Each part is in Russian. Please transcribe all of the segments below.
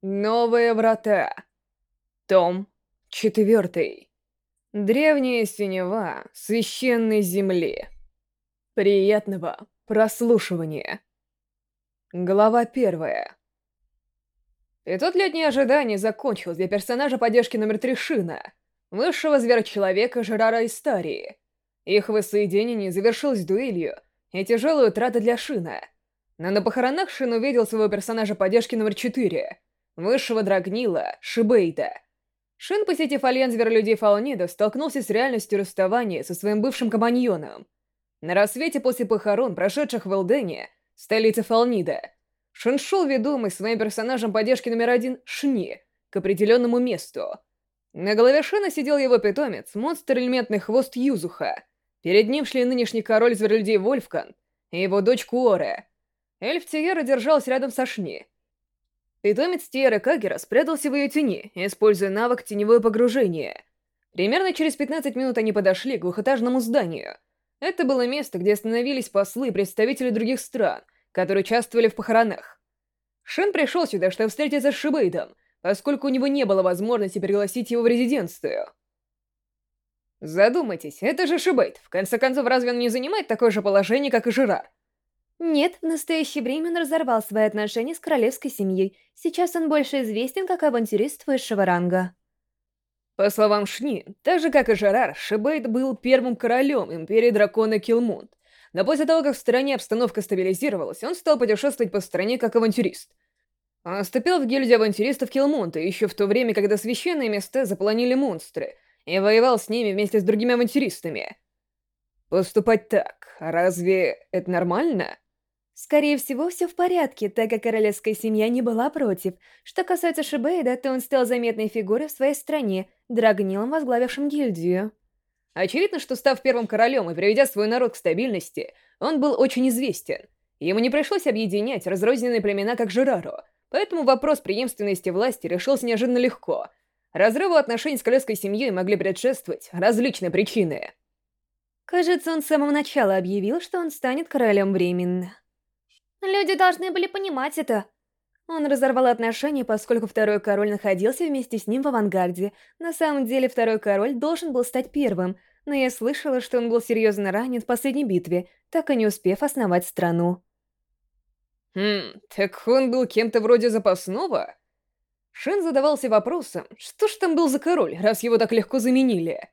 Новые врата. Том 4. Древняя синева священной земли. Приятного прослушивания. Глава первая. Пятьсотлетнее ожидание закончилось для персонажа поддержки номер три Шина, высшего зверочеловека Жерара Истарии. Их воссоединение завершилось дуэлью и тяжелой утратой для Шина. Но на похоронах Шин увидел своего персонажа поддержки номер четыре, высшего драгнила Шибейта. Шин, посетив альянс зверолюдей Фалнида, столкнулся с реальностью расставания со своим бывшим компаньоном. На рассвете после похорон, прошедших в Элдене, столице Фалнида, Шин шел ведомый своим персонажем поддержки номер один Шни к определенному месту. На голове Шина сидел его питомец, монстр-элементный хвост Юзуха. Перед ним шли нынешний король зверолюдей Вольфкан и его дочь Куоре. Эльф Тиера держался рядом со Шни — Питомец Тиера Кагера спрятался в ее тени, используя навык «Теневое погружение». Примерно через 15 минут они подошли к двухэтажному зданию. Это было место, где остановились послы и представители других стран, которые участвовали в похоронах. Шин пришел сюда, чтобы встретиться с Шибейдом, поскольку у него не было возможности пригласить его в резиденцию. Задумайтесь, это же Шибейд. В конце концов, разве он не занимает такое же положение, как и Жирар? Нет, в настоящее время он разорвал свои отношения с королевской семьей. Сейчас он больше известен как авантюрист высшего ранга. По словам Шни, так же как и Жерар, Шибейт был первым королем Империи Дракона Килмунд. Но после того, как в стране обстановка стабилизировалась, он стал путешествовать по стране как авантюрист. Он вступил в гильдию авантюристов Килмунта еще в то время, когда священные места заполонили монстры, и воевал с ними вместе с другими авантюристами. Поступать так, разве это нормально? Скорее всего, все в порядке, так как королевская семья не была против. Что касается Шибейда, то он стал заметной фигурой в своей стране, драгнилом, возглавившим гильдию. Очевидно, что став первым королем и приведя свой народ к стабильности, он был очень известен. Ему не пришлось объединять разрозненные племена, как Жирару, поэтому вопрос преемственности власти решился неожиданно легко. Разрыву отношений с королевской семьей могли предшествовать различные причины. Кажется, он с самого начала объявил, что он станет королем временно. Люди должны были понимать это. Он разорвал отношения, поскольку второй король находился вместе с ним в авангарде. На самом деле, второй король должен был стать первым, но я слышала, что он был серьезно ранен в последней битве, так и не успев основать страну. Хм, так он был кем-то вроде запасного? Шин задавался вопросом, что ж там был за король, раз его так легко заменили?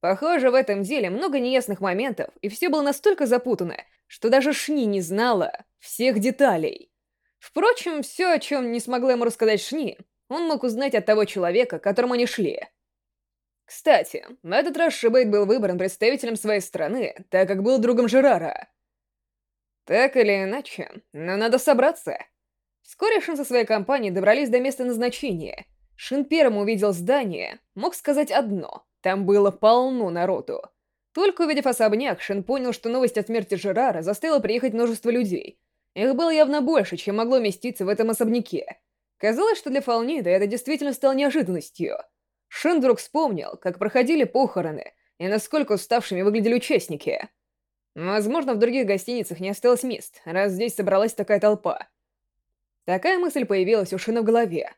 Похоже, в этом деле много неясных моментов, и все было настолько запутано, что даже Шни не знала всех деталей. Впрочем, все, о чем не смогла ему рассказать Шни, он мог узнать от того человека, к которому они шли. Кстати, на этот раз Шибейт был выбран представителем своей страны, так как был другом Жерара. Так или иначе, но надо собраться. Вскоре Шин со своей компанией добрались до места назначения. Шин первым увидел здание, мог сказать одно — там было полно народу. Только увидев особняк, Шин понял, что новость о смерти Жерара заставила приехать множество людей. Их было явно больше, чем могло меститься в этом особняке. Казалось, что для Фалнида это действительно стало неожиданностью. Шин вдруг вспомнил, как проходили похороны, и насколько уставшими выглядели участники. Возможно, в других гостиницах не осталось мест, раз здесь собралась такая толпа. Такая мысль появилась у Шина в голове.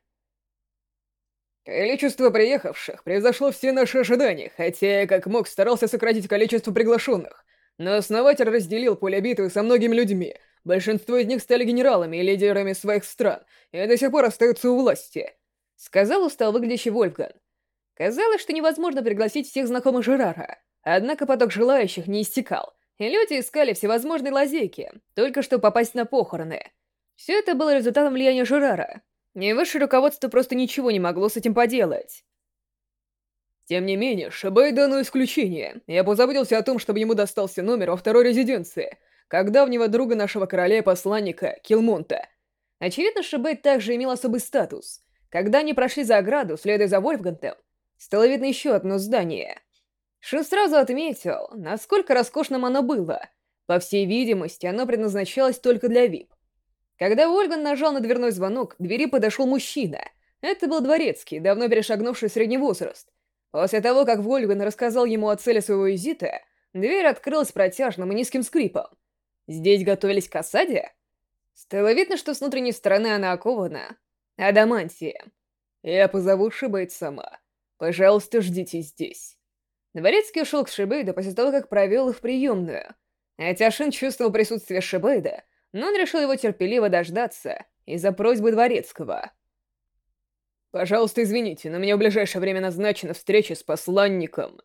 Количество приехавших превзошло все наши ожидания, хотя я как мог старался сократить количество приглашенных. Но основатель разделил поле битвы со многими людьми. Большинство из них стали генералами и лидерами своих стран, и до сих пор остаются у власти. Сказал устал выглядящий Вольфган. Казалось, что невозможно пригласить всех знакомых Жерара. Однако поток желающих не истекал, и люди искали всевозможные лазейки, только чтобы попасть на похороны. Все это было результатом влияния Жерара, и высшее руководство просто ничего не могло с этим поделать. Тем не менее, Шибэй дано исключение. Я позаботился о том, чтобы ему достался номер во второй резиденции, как давнего друга нашего короля посланника, Килмонта. Очевидно, Шибэй также имел особый статус. Когда они прошли за ограду, следуя за Вольфгантом, стало видно еще одно здание. Шин сразу отметил, насколько роскошным оно было. По всей видимости, оно предназначалось только для ВИП. Когда Ольган нажал на дверной звонок, к двери подошел мужчина. Это был дворецкий, давно перешагнувший средний возраст. После того, как Вольган рассказал ему о цели своего визита, дверь открылась протяжным и низким скрипом. Здесь готовились к осаде? Стало видно, что с внутренней стороны она окована Адамантия. Я позову Шибейд сама. Пожалуйста, ждите здесь. Дворецкий ушел к Шибейду после того, как провел их в приемную. Хотя Шин чувствовал присутствие Шибейда, но он решил его терпеливо дождаться из-за просьбы Дворецкого. «Пожалуйста, извините, но меня в ближайшее время назначена встреча с посланником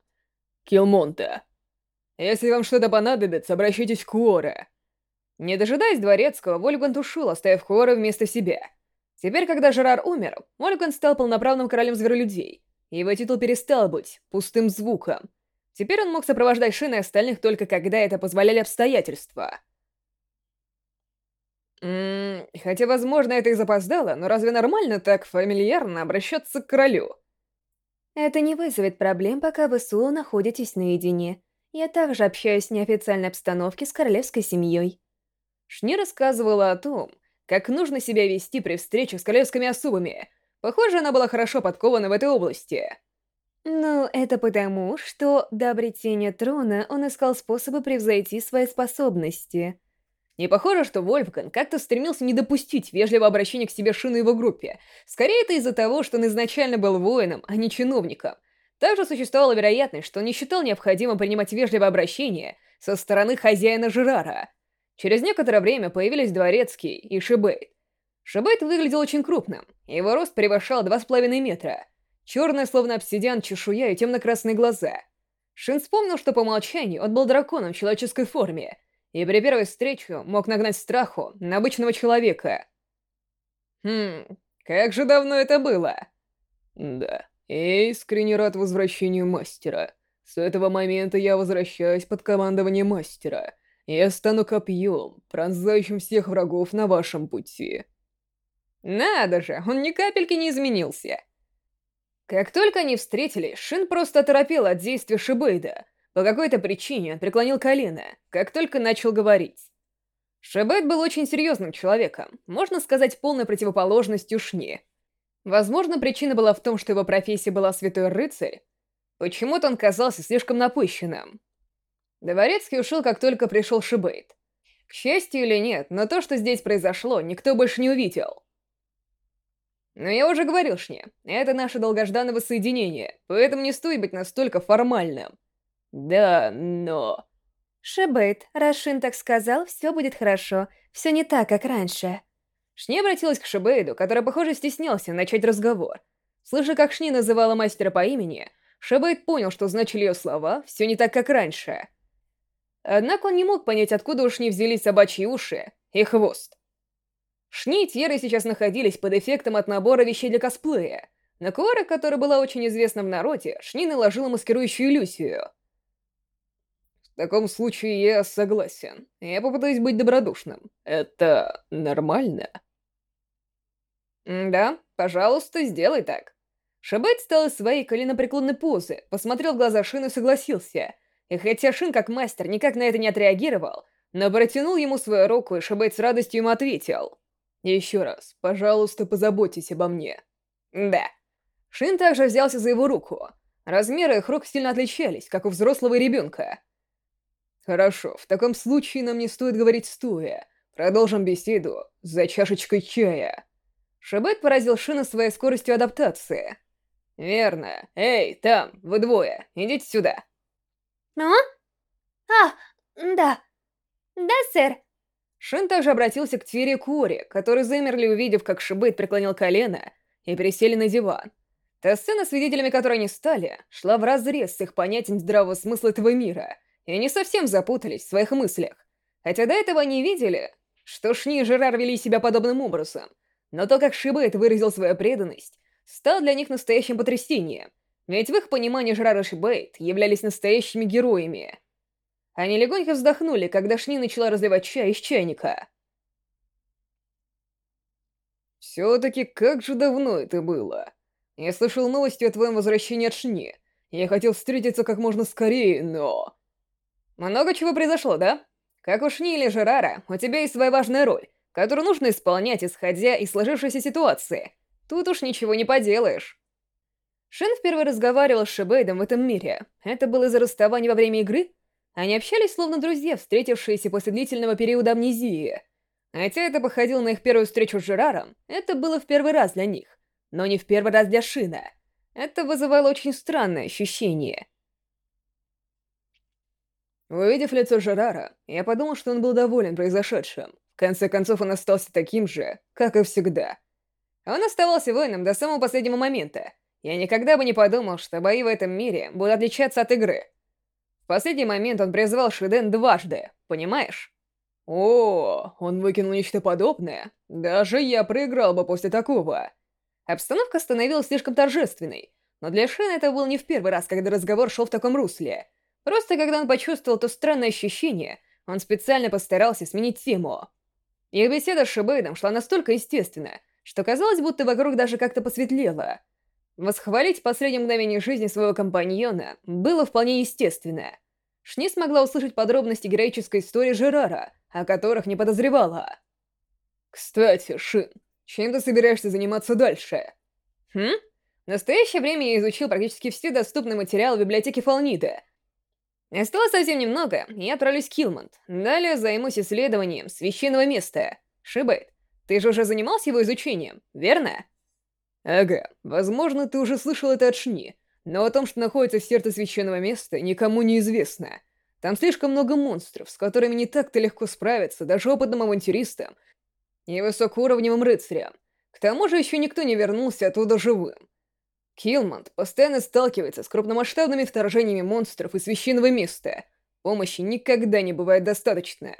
Килмонта. Если вам что-то понадобится, обращайтесь к Уора». Не дожидаясь Дворецкого, Вольгант ушел, оставив Хуора вместо себя. Теперь, когда Жерар умер, Вольгант стал полноправным королем зверолюдей, и его титул перестал быть пустым звуком. Теперь он мог сопровождать Шина и остальных только когда это позволяли обстоятельства. Ммм, хотя, возможно, это и запоздало, но разве нормально так фамильярно обращаться к королю? Это не вызовет проблем, пока вы с Улу находитесь наедине. Я также общаюсь в неофициальной обстановке с королевской семьей. Шни рассказывала о том, как нужно себя вести при встречах с королевскими особами. Похоже, она была хорошо подкована в этой области. Ну, это потому, что до обретения трона он искал способы превзойти свои способности. Не похоже, что Вольфган как-то стремился не допустить вежливого обращения к себе Шину его группе. Скорее, это из-за того, что он изначально был воином, а не чиновником. Также существовала вероятность, что он не считал необходимым принимать вежливое обращение со стороны хозяина Жерара. Через некоторое время появились Дворецкий и Шибейт. Шибейт выглядел очень крупным, его рост превышал 2,5 метра. Черная, словно обсидиан, чешуя и темно-красные глаза. Шин вспомнил, что по умолчанию он был драконом в человеческой форме, и при первой встрече мог нагнать страху на обычного человека. Хм, как же давно это было? Да, я искренне рад возвращению мастера. С этого момента я возвращаюсь под командование мастера. Я стану копьем, пронзающим всех врагов на вашем пути. Надо же, он ни капельки не изменился. Как только они встретились, Шин просто оторопел от действия Шибейда — по какой-то причине он преклонил колено, как только начал говорить. Шебет был очень серьезным человеком, можно сказать, полной противоположностью Шни. Возможно, причина была в том, что его профессия была святой рыцарь. Почему-то он казался слишком напыщенным. Дворецкий ушел, как только пришел Шибейт. К счастью или нет, но то, что здесь произошло, никто больше не увидел. Но я уже говорил Шне, это наше долгожданное воссоединение, поэтому не стоит быть настолько формальным. Да, но... Шебейт, раз Шин так сказал, все будет хорошо. Все не так, как раньше. Шни обратилась к Шебейду, который, похоже, стеснялся начать разговор. Слыша, как Шни называла мастера по имени, Шебейд понял, что значили ее слова «все не так, как раньше». Однако он не мог понять, откуда у Шни взялись собачьи уши и хвост. Шни и Тьеры сейчас находились под эффектом от набора вещей для косплея. На Куара, которая была очень известна в народе, Шни наложила маскирующую иллюзию — в таком случае я согласен. Я попытаюсь быть добродушным. Это нормально? Да, пожалуйста, сделай так. Шабет встал из своей коленопреклонной позы, посмотрел в глаза Шин и согласился. И хотя Шин, как мастер, никак на это не отреагировал, но протянул ему свою руку, и Шабет с радостью ему ответил. «Еще раз, пожалуйста, позаботьтесь обо мне». «Да». Шин также взялся за его руку. Размеры их рук сильно отличались, как у взрослого ребенка. Хорошо, в таком случае нам не стоит говорить стоя. Продолжим беседу за чашечкой чая. Шабет поразил Шина своей скоростью адаптации. Верно. Эй, там, вы двое, идите сюда. А? А, да. Да, сэр. Шин также обратился к Твери и Кури, которые замерли, увидев, как Шибет преклонил колено, и присели на диван. Та сцена, свидетелями которой они стали, шла вразрез с их понятием здравого смысла этого мира — и не совсем запутались в своих мыслях. Хотя до этого они видели, что Шни и Жерар вели себя подобным образом. Но то, как Шибейт выразил свою преданность, стал для них настоящим потрясением. Ведь в их понимании Жерар и Шибейт являлись настоящими героями. Они легонько вздохнули, когда Шни начала разливать чай из чайника. «Все-таки как же давно это было? Я слышал новости о твоем возвращении от Шни. Я хотел встретиться как можно скорее, но...» Много чего произошло, да? Как уж не или Жерара, у тебя есть своя важная роль, которую нужно исполнять, исходя из сложившейся ситуации. Тут уж ничего не поделаешь. Шин впервые разговаривал с Шибейдом в этом мире. Это было из-за расставания во время игры? Они общались словно друзья, встретившиеся после длительного периода амнезии. Хотя это походило на их первую встречу с Жераром, это было в первый раз для них, но не в первый раз для Шина. Это вызывало очень странное ощущение. Увидев лицо Жерара, я подумал, что он был доволен произошедшим. В конце концов, он остался таким же, как и всегда. Он оставался воином до самого последнего момента. Я никогда бы не подумал, что бои в этом мире будут отличаться от игры. В последний момент он призвал Шиден дважды, понимаешь? О, он выкинул нечто подобное? Даже я проиграл бы после такого. Обстановка становилась слишком торжественной, но для Шина это был не в первый раз, когда разговор шел в таком русле. Просто когда он почувствовал то странное ощущение, он специально постарался сменить тему. Их беседа с Шибейдом шла настолько естественно, что казалось, будто вокруг даже как-то посветлело. Восхвалить в последнем жизни своего компаньона было вполне естественно. Шни смогла услышать подробности героической истории Жерара, о которых не подозревала. «Кстати, Шин, чем ты собираешься заниматься дальше?» «Хм? В настоящее время я изучил практически все доступные материалы библиотеке Фолнида — Осталось совсем немного, и я отправлюсь в Килмонт. Далее займусь исследованием священного места. Шибайт, ты же уже занимался его изучением, верно? Ага, возможно, ты уже слышал это от Шни, но о том, что находится в сердце священного места, никому не известно. Там слишком много монстров, с которыми не так-то легко справиться даже опытным авантюристам и высокоуровневым рыцарям. К тому же еще никто не вернулся оттуда живым. Килмонт постоянно сталкивается с крупномасштабными вторжениями монстров и священного места. Помощи никогда не бывает достаточно.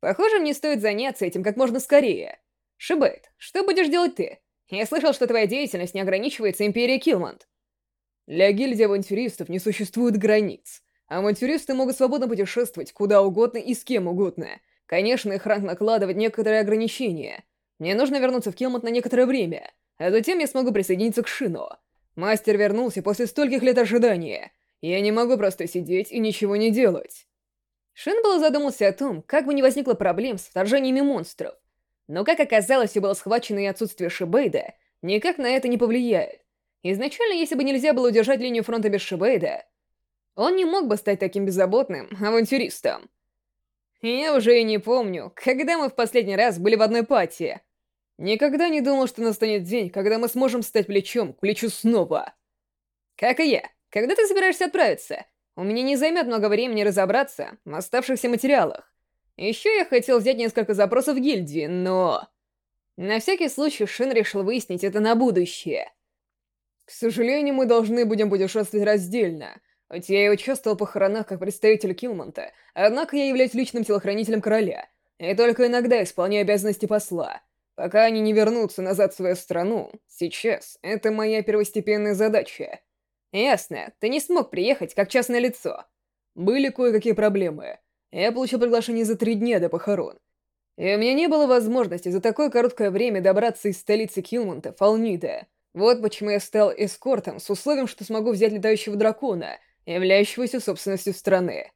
Похоже, мне стоит заняться этим как можно скорее. Шибайт, что будешь делать ты? Я слышал, что твоя деятельность не ограничивается Империей Килмонт. Для гильдии авантюристов не существует границ. Авантюристы могут свободно путешествовать куда угодно и с кем угодно. Конечно, их ранг накладывает некоторые ограничения. Мне нужно вернуться в Килмонт на некоторое время, а затем я смогу присоединиться к Шино. Мастер вернулся после стольких лет ожидания. Я не могу просто сидеть и ничего не делать. Шин был задумался о том, как бы не возникло проблем с вторжениями монстров. Но, как оказалось, все было схвачено и отсутствие Шибейда никак на это не повлияет. Изначально, если бы нельзя было удержать линию фронта без Шибейда, он не мог бы стать таким беззаботным авантюристом. Я уже и не помню, когда мы в последний раз были в одной пати. Никогда не думал, что настанет день, когда мы сможем стать плечом к плечу снова. Как и я. Когда ты собираешься отправиться? У меня не займет много времени разобраться в оставшихся материалах. Еще я хотел взять несколько запросов в гильдии, но... На всякий случай Шин решил выяснить это на будущее. К сожалению, мы должны будем путешествовать раздельно. Хоть я и участвовал в похоронах как представитель Килмонта, однако я являюсь личным телохранителем короля, и только иногда исполняю обязанности посла. Пока они не вернутся назад в свою страну, сейчас это моя первостепенная задача. Ясно, ты не смог приехать как частное лицо. Были кое-какие проблемы. Я получил приглашение за три дня до похорон. И у меня не было возможности за такое короткое время добраться из столицы Килмонта, Фалнида. Вот почему я стал эскортом с условием, что смогу взять летающего дракона, являющегося собственностью страны.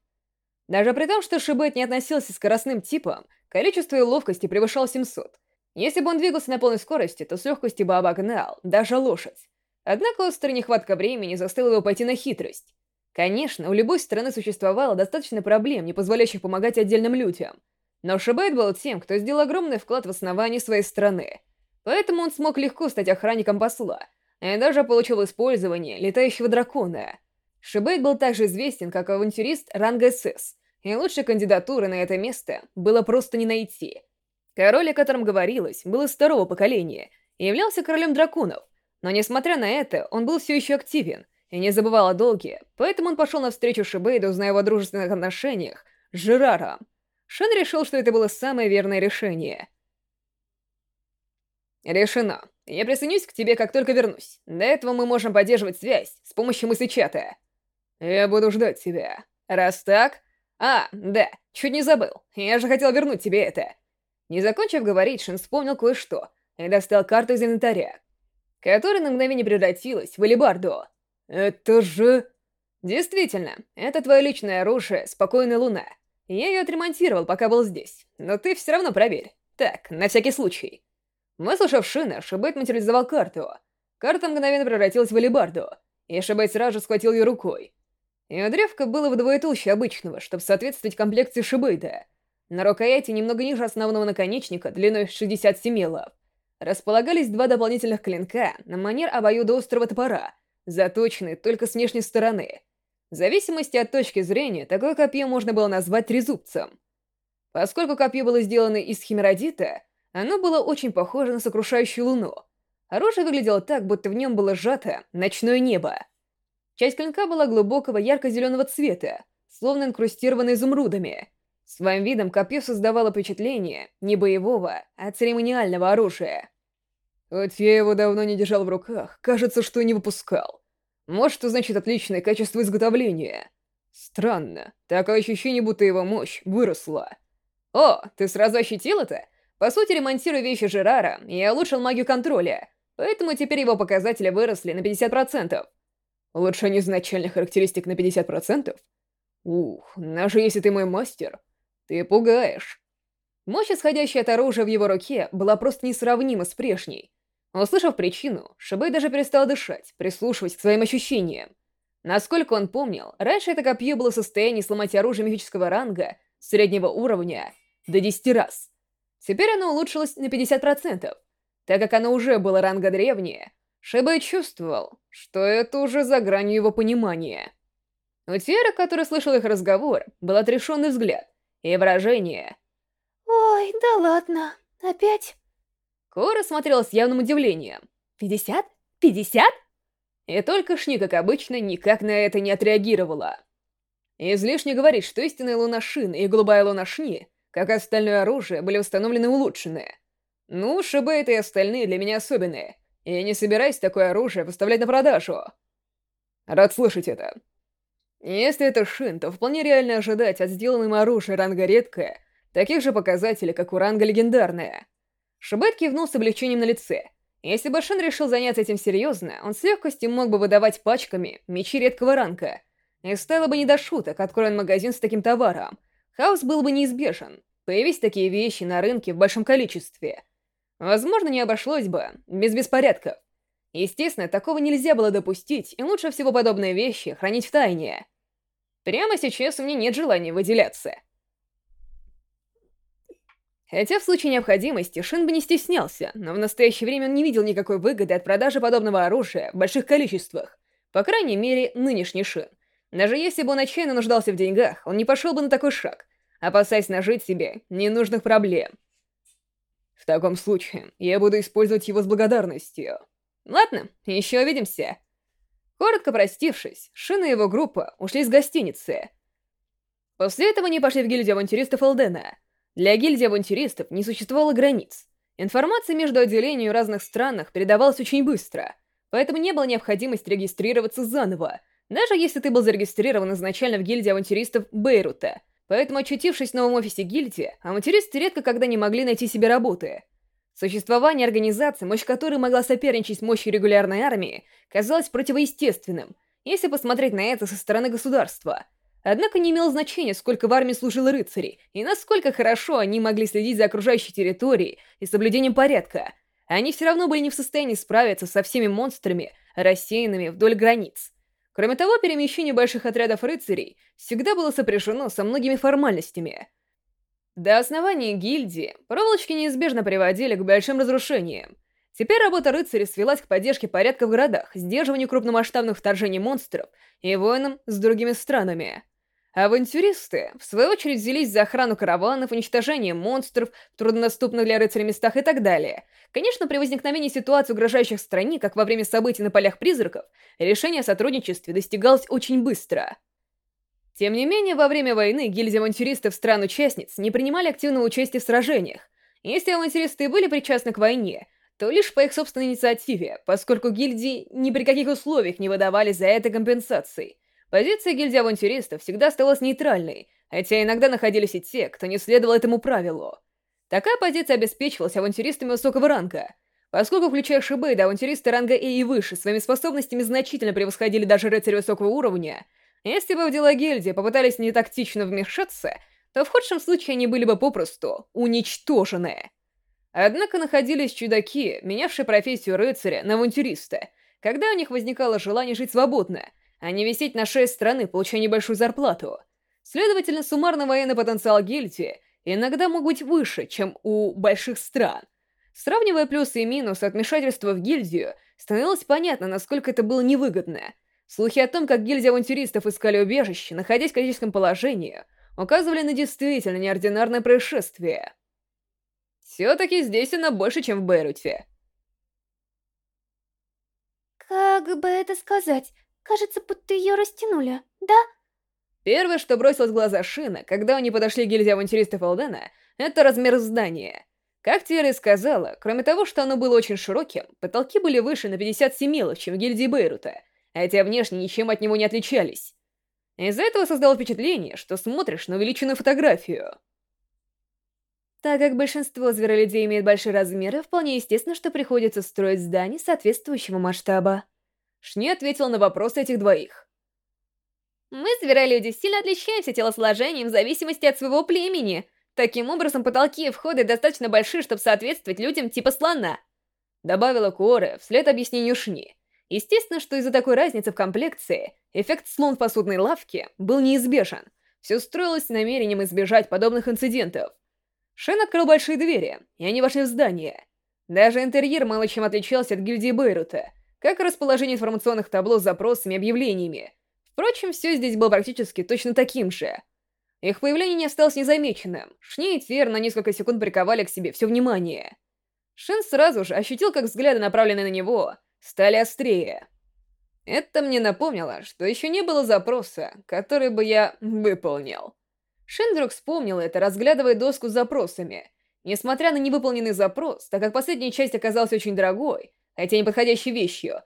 Даже при том, что Шибет не относился к скоростным типам, количество и ловкости превышало 700, если бы он двигался на полной скорости, то с легкостью бы обогнал даже лошадь. Однако острая нехватка времени заставила его пойти на хитрость. Конечно, у любой страны существовало достаточно проблем, не позволяющих помогать отдельным людям. Но Шибайт был тем, кто сделал огромный вклад в основание своей страны. Поэтому он смог легко стать охранником посла, и даже получил использование летающего дракона. Шибайт был также известен как авантюрист ранга СС, и лучшей кандидатуры на это место было просто не найти — Король, о котором говорилось, был из второго поколения и являлся королем драконов, но несмотря на это, он был все еще активен и не забывал о долге, поэтому он пошел навстречу Шибейду, зная о дружественных отношениях с Жераром. Шен решил, что это было самое верное решение. «Решено. Я присоединюсь к тебе, как только вернусь. До этого мы можем поддерживать связь с помощью мыслечата. Я буду ждать тебя. Раз так... А, да, чуть не забыл. Я же хотел вернуть тебе это. Не закончив говорить, Шин вспомнил кое-что и достал карту из инвентаря, которая на мгновение превратилась в алебарду. «Это же...» «Действительно, это твое личное оружие, Спокойная Луна. Я ее отремонтировал, пока был здесь, но ты все равно проверь. Так, на всякий случай». Выслушав Шина, Шибет материализовал карту. Карта мгновенно превратилась в алебарду, и Шибет сразу же схватил ее рукой. Ее древко было вдвое толще обычного, чтобы соответствовать комплекции Шибейта — На рукояти, немного ниже основного наконечника, длиной 67 лап, располагались два дополнительных клинка на манер обоюдоострого топора, заточенные только с внешней стороны. В зависимости от точки зрения, такое копье можно было назвать трезубцем. Поскольку копье было сделано из химеродита, оно было очень похоже на сокрушающую луну. Оружие выглядело так, будто в нем было сжато ночное небо. Часть клинка была глубокого ярко-зеленого цвета, словно инкрустирована изумрудами. Своим видом копье создавало впечатление не боевого, а церемониального оружия. Хоть я его давно не держал в руках, кажется, что не выпускал. Может, что значит отличное качество изготовления. Странно, такое ощущение, будто его мощь выросла. О, ты сразу ощутил это? По сути, ремонтируя вещи Жерара, я улучшил магию контроля, поэтому теперь его показатели выросли на 50%. Улучшение изначальных характеристик на 50%? Ух, даже если ты мой мастер, ты пугаешь. Мощь, исходящая от оружия в его руке, была просто несравнима с прежней. Услышав причину, Шибэй даже перестал дышать, прислушиваясь к своим ощущениям. Насколько он помнил, раньше это копье было в состоянии сломать оружие мифического ранга среднего уровня до 10 раз. Теперь оно улучшилось на 50%. Так как оно уже было ранга древнее, Шибэй чувствовал, что это уже за гранью его понимания. У Тиэра, который слышал их разговор, был отрешенный взгляд и выражение. «Ой, да ладно, опять?» Кора смотрела с явным удивлением. «Пятьдесят? Пятьдесят?» И только Шни, как обычно, никак на это не отреагировала. Излишне говорить, что истинная луна Шин и голубая луна Шни, как и остальное оружие, были установлены улучшенные. Ну, Шибэ это и остальные для меня особенные. И я не собираюсь такое оружие выставлять на продажу. Рад слышать это. Если это Шин, то вполне реально ожидать от сделанного оружия ранга редкое таких же показателей, как у ранга легендарное. Шибет кивнул с облегчением на лице. Если бы Шин решил заняться этим серьезно, он с легкостью мог бы выдавать пачками мечи редкого ранга. И стало бы не до шуток, откроен магазин с таким товаром. Хаос был бы неизбежен. Появись такие вещи на рынке в большом количестве. Возможно, не обошлось бы без беспорядков. Естественно, такого нельзя было допустить, и лучше всего подобные вещи хранить в тайне. Прямо сейчас у меня нет желания выделяться. Хотя в случае необходимости Шин бы не стеснялся, но в настоящее время он не видел никакой выгоды от продажи подобного оружия в больших количествах. По крайней мере, нынешний Шин. Даже если бы он отчаянно нуждался в деньгах, он не пошел бы на такой шаг, опасаясь нажить себе ненужных проблем. В таком случае, я буду использовать его с благодарностью. Ладно, еще увидимся. Коротко простившись, Шин и его группа ушли из гостиницы. После этого они пошли в гильдию авантюристов Элдена. Для гильдии авантюристов не существовало границ. Информация между отделениями в разных странах передавалась очень быстро, поэтому не было необходимости регистрироваться заново, даже если ты был зарегистрирован изначально в гильдии авантюристов Бейрута. Поэтому, очутившись в новом офисе гильдии, авантюристы редко когда не могли найти себе работы. Существование организации, мощь которой могла соперничать с мощью регулярной армии, казалось противоестественным, если посмотреть на это со стороны государства. Однако не имело значения, сколько в армии служило рыцарей, и насколько хорошо они могли следить за окружающей территорией и соблюдением порядка. Они все равно были не в состоянии справиться со всеми монстрами, рассеянными вдоль границ. Кроме того, перемещение больших отрядов рыцарей всегда было сопряжено со многими формальностями — до основания гильдии проволочки неизбежно приводили к большим разрушениям. Теперь работа рыцарей свелась к поддержке порядка в городах, сдерживанию крупномасштабных вторжений монстров и воинам с другими странами. Авантюристы, в свою очередь, взялись за охрану караванов, уничтожение монстров в труднодоступных для рыцарей местах и так далее. Конечно, при возникновении ситуации, угрожающих стране, как во время событий на полях призраков, решение о сотрудничестве достигалось очень быстро — тем не менее, во время войны гильдии авантюристов стран-участниц не принимали активного участия в сражениях. Если авантюристы были причастны к войне, то лишь по их собственной инициативе, поскольку гильдии ни при каких условиях не выдавали за это компенсации. Позиция гильдии авантюристов всегда оставалась нейтральной, хотя иногда находились и те, кто не следовал этому правилу. Такая позиция обеспечивалась авантюристами высокого ранга. Поскольку, включая Шибейда, авантюристы ранга И и выше своими способностями значительно превосходили даже рыцаря высокого уровня, если бы в дела гильдии попытались не тактично вмешаться, то в худшем случае они были бы попросту уничтожены. Однако находились чудаки, менявшие профессию рыцаря на авантюриста, когда у них возникало желание жить свободно, а не висеть на шее страны, получая небольшую зарплату. Следовательно, суммарно военный потенциал гильдии иногда могут быть выше, чем у больших стран. Сравнивая плюсы и минусы от вмешательства в гильдию, становилось понятно, насколько это было невыгодно. Слухи о том, как гильдия авантюристов искали убежище, находясь в критическом положении, указывали на действительно неординарное происшествие. Все-таки здесь она больше, чем в Бейруте. Как бы это сказать? Кажется, будто ее растянули, да? Первое, что бросилось в глаза Шина, когда они подошли к гильдии авантюристов Алдена, это размер здания. Как Тиара сказала, кроме того, что оно было очень широким, потолки были выше на 50 семилов, чем в гильдии Бейрута, хотя внешне ничем от него не отличались. Из-за этого создало впечатление, что смотришь на увеличенную фотографию. Так как большинство зверолюдей имеют большие размеры, вполне естественно, что приходится строить здание соответствующего масштаба. Шни ответил на вопросы этих двоих. Мы, зверолюди, сильно отличаемся телосложением в зависимости от своего племени. Таким образом, потолки и входы достаточно большие, чтобы соответствовать людям типа слона. Добавила Куоре вслед объяснению Шни. Естественно, что из-за такой разницы в комплекции эффект слон в посудной лавке был неизбежен. Все строилось с намерением избежать подобных инцидентов. Шен открыл большие двери, и они вошли в здание. Даже интерьер мало чем отличался от гильдии Бейрута, как и расположение информационных табло с запросами и объявлениями. Впрочем, все здесь было практически точно таким же. Их появление не осталось незамеченным. Шни и Твер на несколько секунд приковали к себе все внимание. Шен сразу же ощутил, как взгляды, направленные на него, стали острее. Это мне напомнило, что еще не было запроса, который бы я выполнил. Шен вдруг вспомнил это, разглядывая доску с запросами. Несмотря на невыполненный запрос, так как последняя часть оказалась очень дорогой, хотя не подходящей вещью,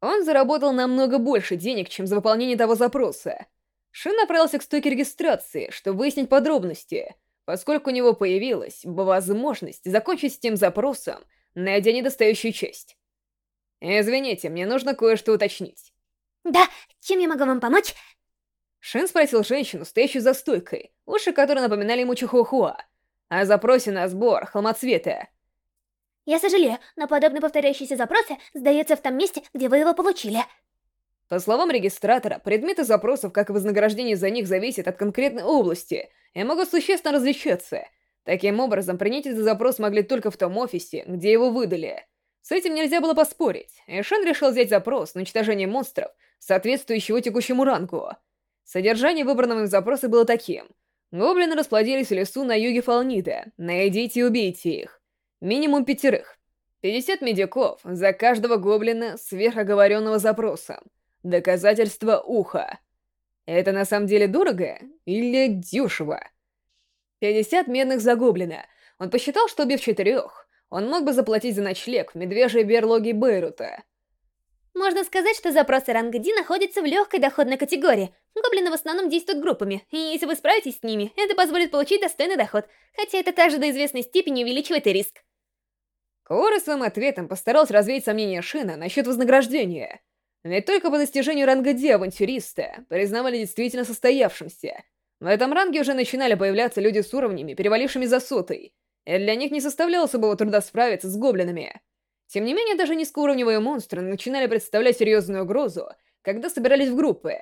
он заработал намного больше денег, чем за выполнение того запроса. Шин направился к стойке регистрации, чтобы выяснить подробности, поскольку у него появилась возможность закончить с тем запросом, найдя недостающую часть. «Извините, мне нужно кое-что уточнить». «Да, чем я могу вам помочь?» Шин спросил женщину, стоящую за стойкой, уши которой напоминали ему Чихуахуа, о запросе на сбор холмоцвета. Я сожалею, но подобные повторяющиеся запросы сдаются в том месте, где вы его получили. По словам регистратора, предметы запросов, как и вознаграждение за них, зависят от конкретной области и могут существенно различаться. Таким образом, принять этот запрос могли только в том офисе, где его выдали. С этим нельзя было поспорить, и Шен решил взять запрос на уничтожение монстров, соответствующего текущему рангу. Содержание выбранного им запроса было таким. Гоблины расплодились в лесу на юге Фалнида. Найдите и убейте их. Минимум пятерых. 50 медиков за каждого гоблина сверхоговоренного запроса. Доказательство уха. Это на самом деле дорого или дешево? 50 медных за гоблина. Он посчитал, что убив четырех, он мог бы заплатить за ночлег в медвежьей берлоге Бейрута. Можно сказать, что запросы ранга D находятся в легкой доходной категории. Гоблины в основном действуют группами, и если вы справитесь с ними, это позволит получить достойный доход, хотя это также до известной степени увеличивает и риск. Кора своим ответом постарался развеять сомнения Шина насчет вознаграждения. Ведь только по достижению ранга Ди авантюриста признавали действительно состоявшимся. В этом ранге уже начинали появляться люди с уровнями, перевалившими за сотый, и для них не составляло особого труда справиться с гоблинами. Тем не менее, даже низкоуровневые монстры начинали представлять серьезную угрозу, когда собирались в группы.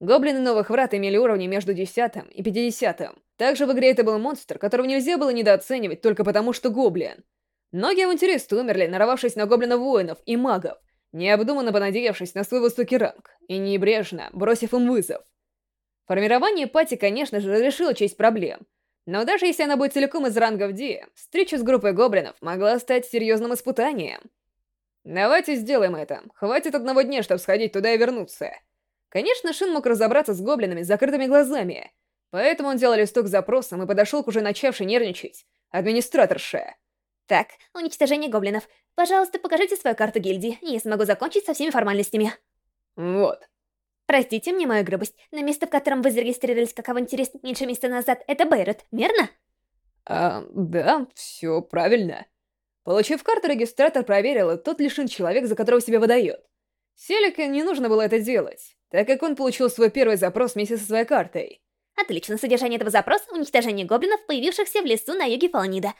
Гоблины новых врат имели уровни между 10 и 50. Также в игре это был монстр, которого нельзя было недооценивать только потому, что гоблин. Многие авантюристы умерли, нарвавшись на гоблинов-воинов и магов, необдуманно понадеявшись на свой высокий ранг и небрежно бросив им вызов. Формирование пати, конечно же, разрешило часть проблем, но даже если она будет целиком из рангов Ди, встреча с группой гоблинов могла стать серьезным испытанием. Давайте сделаем это. Хватит одного дня, чтобы сходить туда и вернуться. Конечно, Шин мог разобраться с гоблинами с закрытыми глазами, поэтому он взял листок с запросом и подошел к уже начавшей нервничать администраторше. Так, уничтожение гоблинов. Пожалуйста, покажите свою карту гильдии, и я смогу закончить со всеми формальностями. Вот. Простите мне мою грубость, но место, в котором вы зарегистрировались как авантюрист меньше месяца назад, это Бейрут, верно? А, да, все правильно. Получив карту, регистратор проверил, тот лишен человек, за которого себя выдает. Селика не нужно было это делать, так как он получил свой первый запрос вместе со своей картой. Отлично, содержание этого запроса — уничтожение гоблинов, появившихся в лесу на юге Фалнида.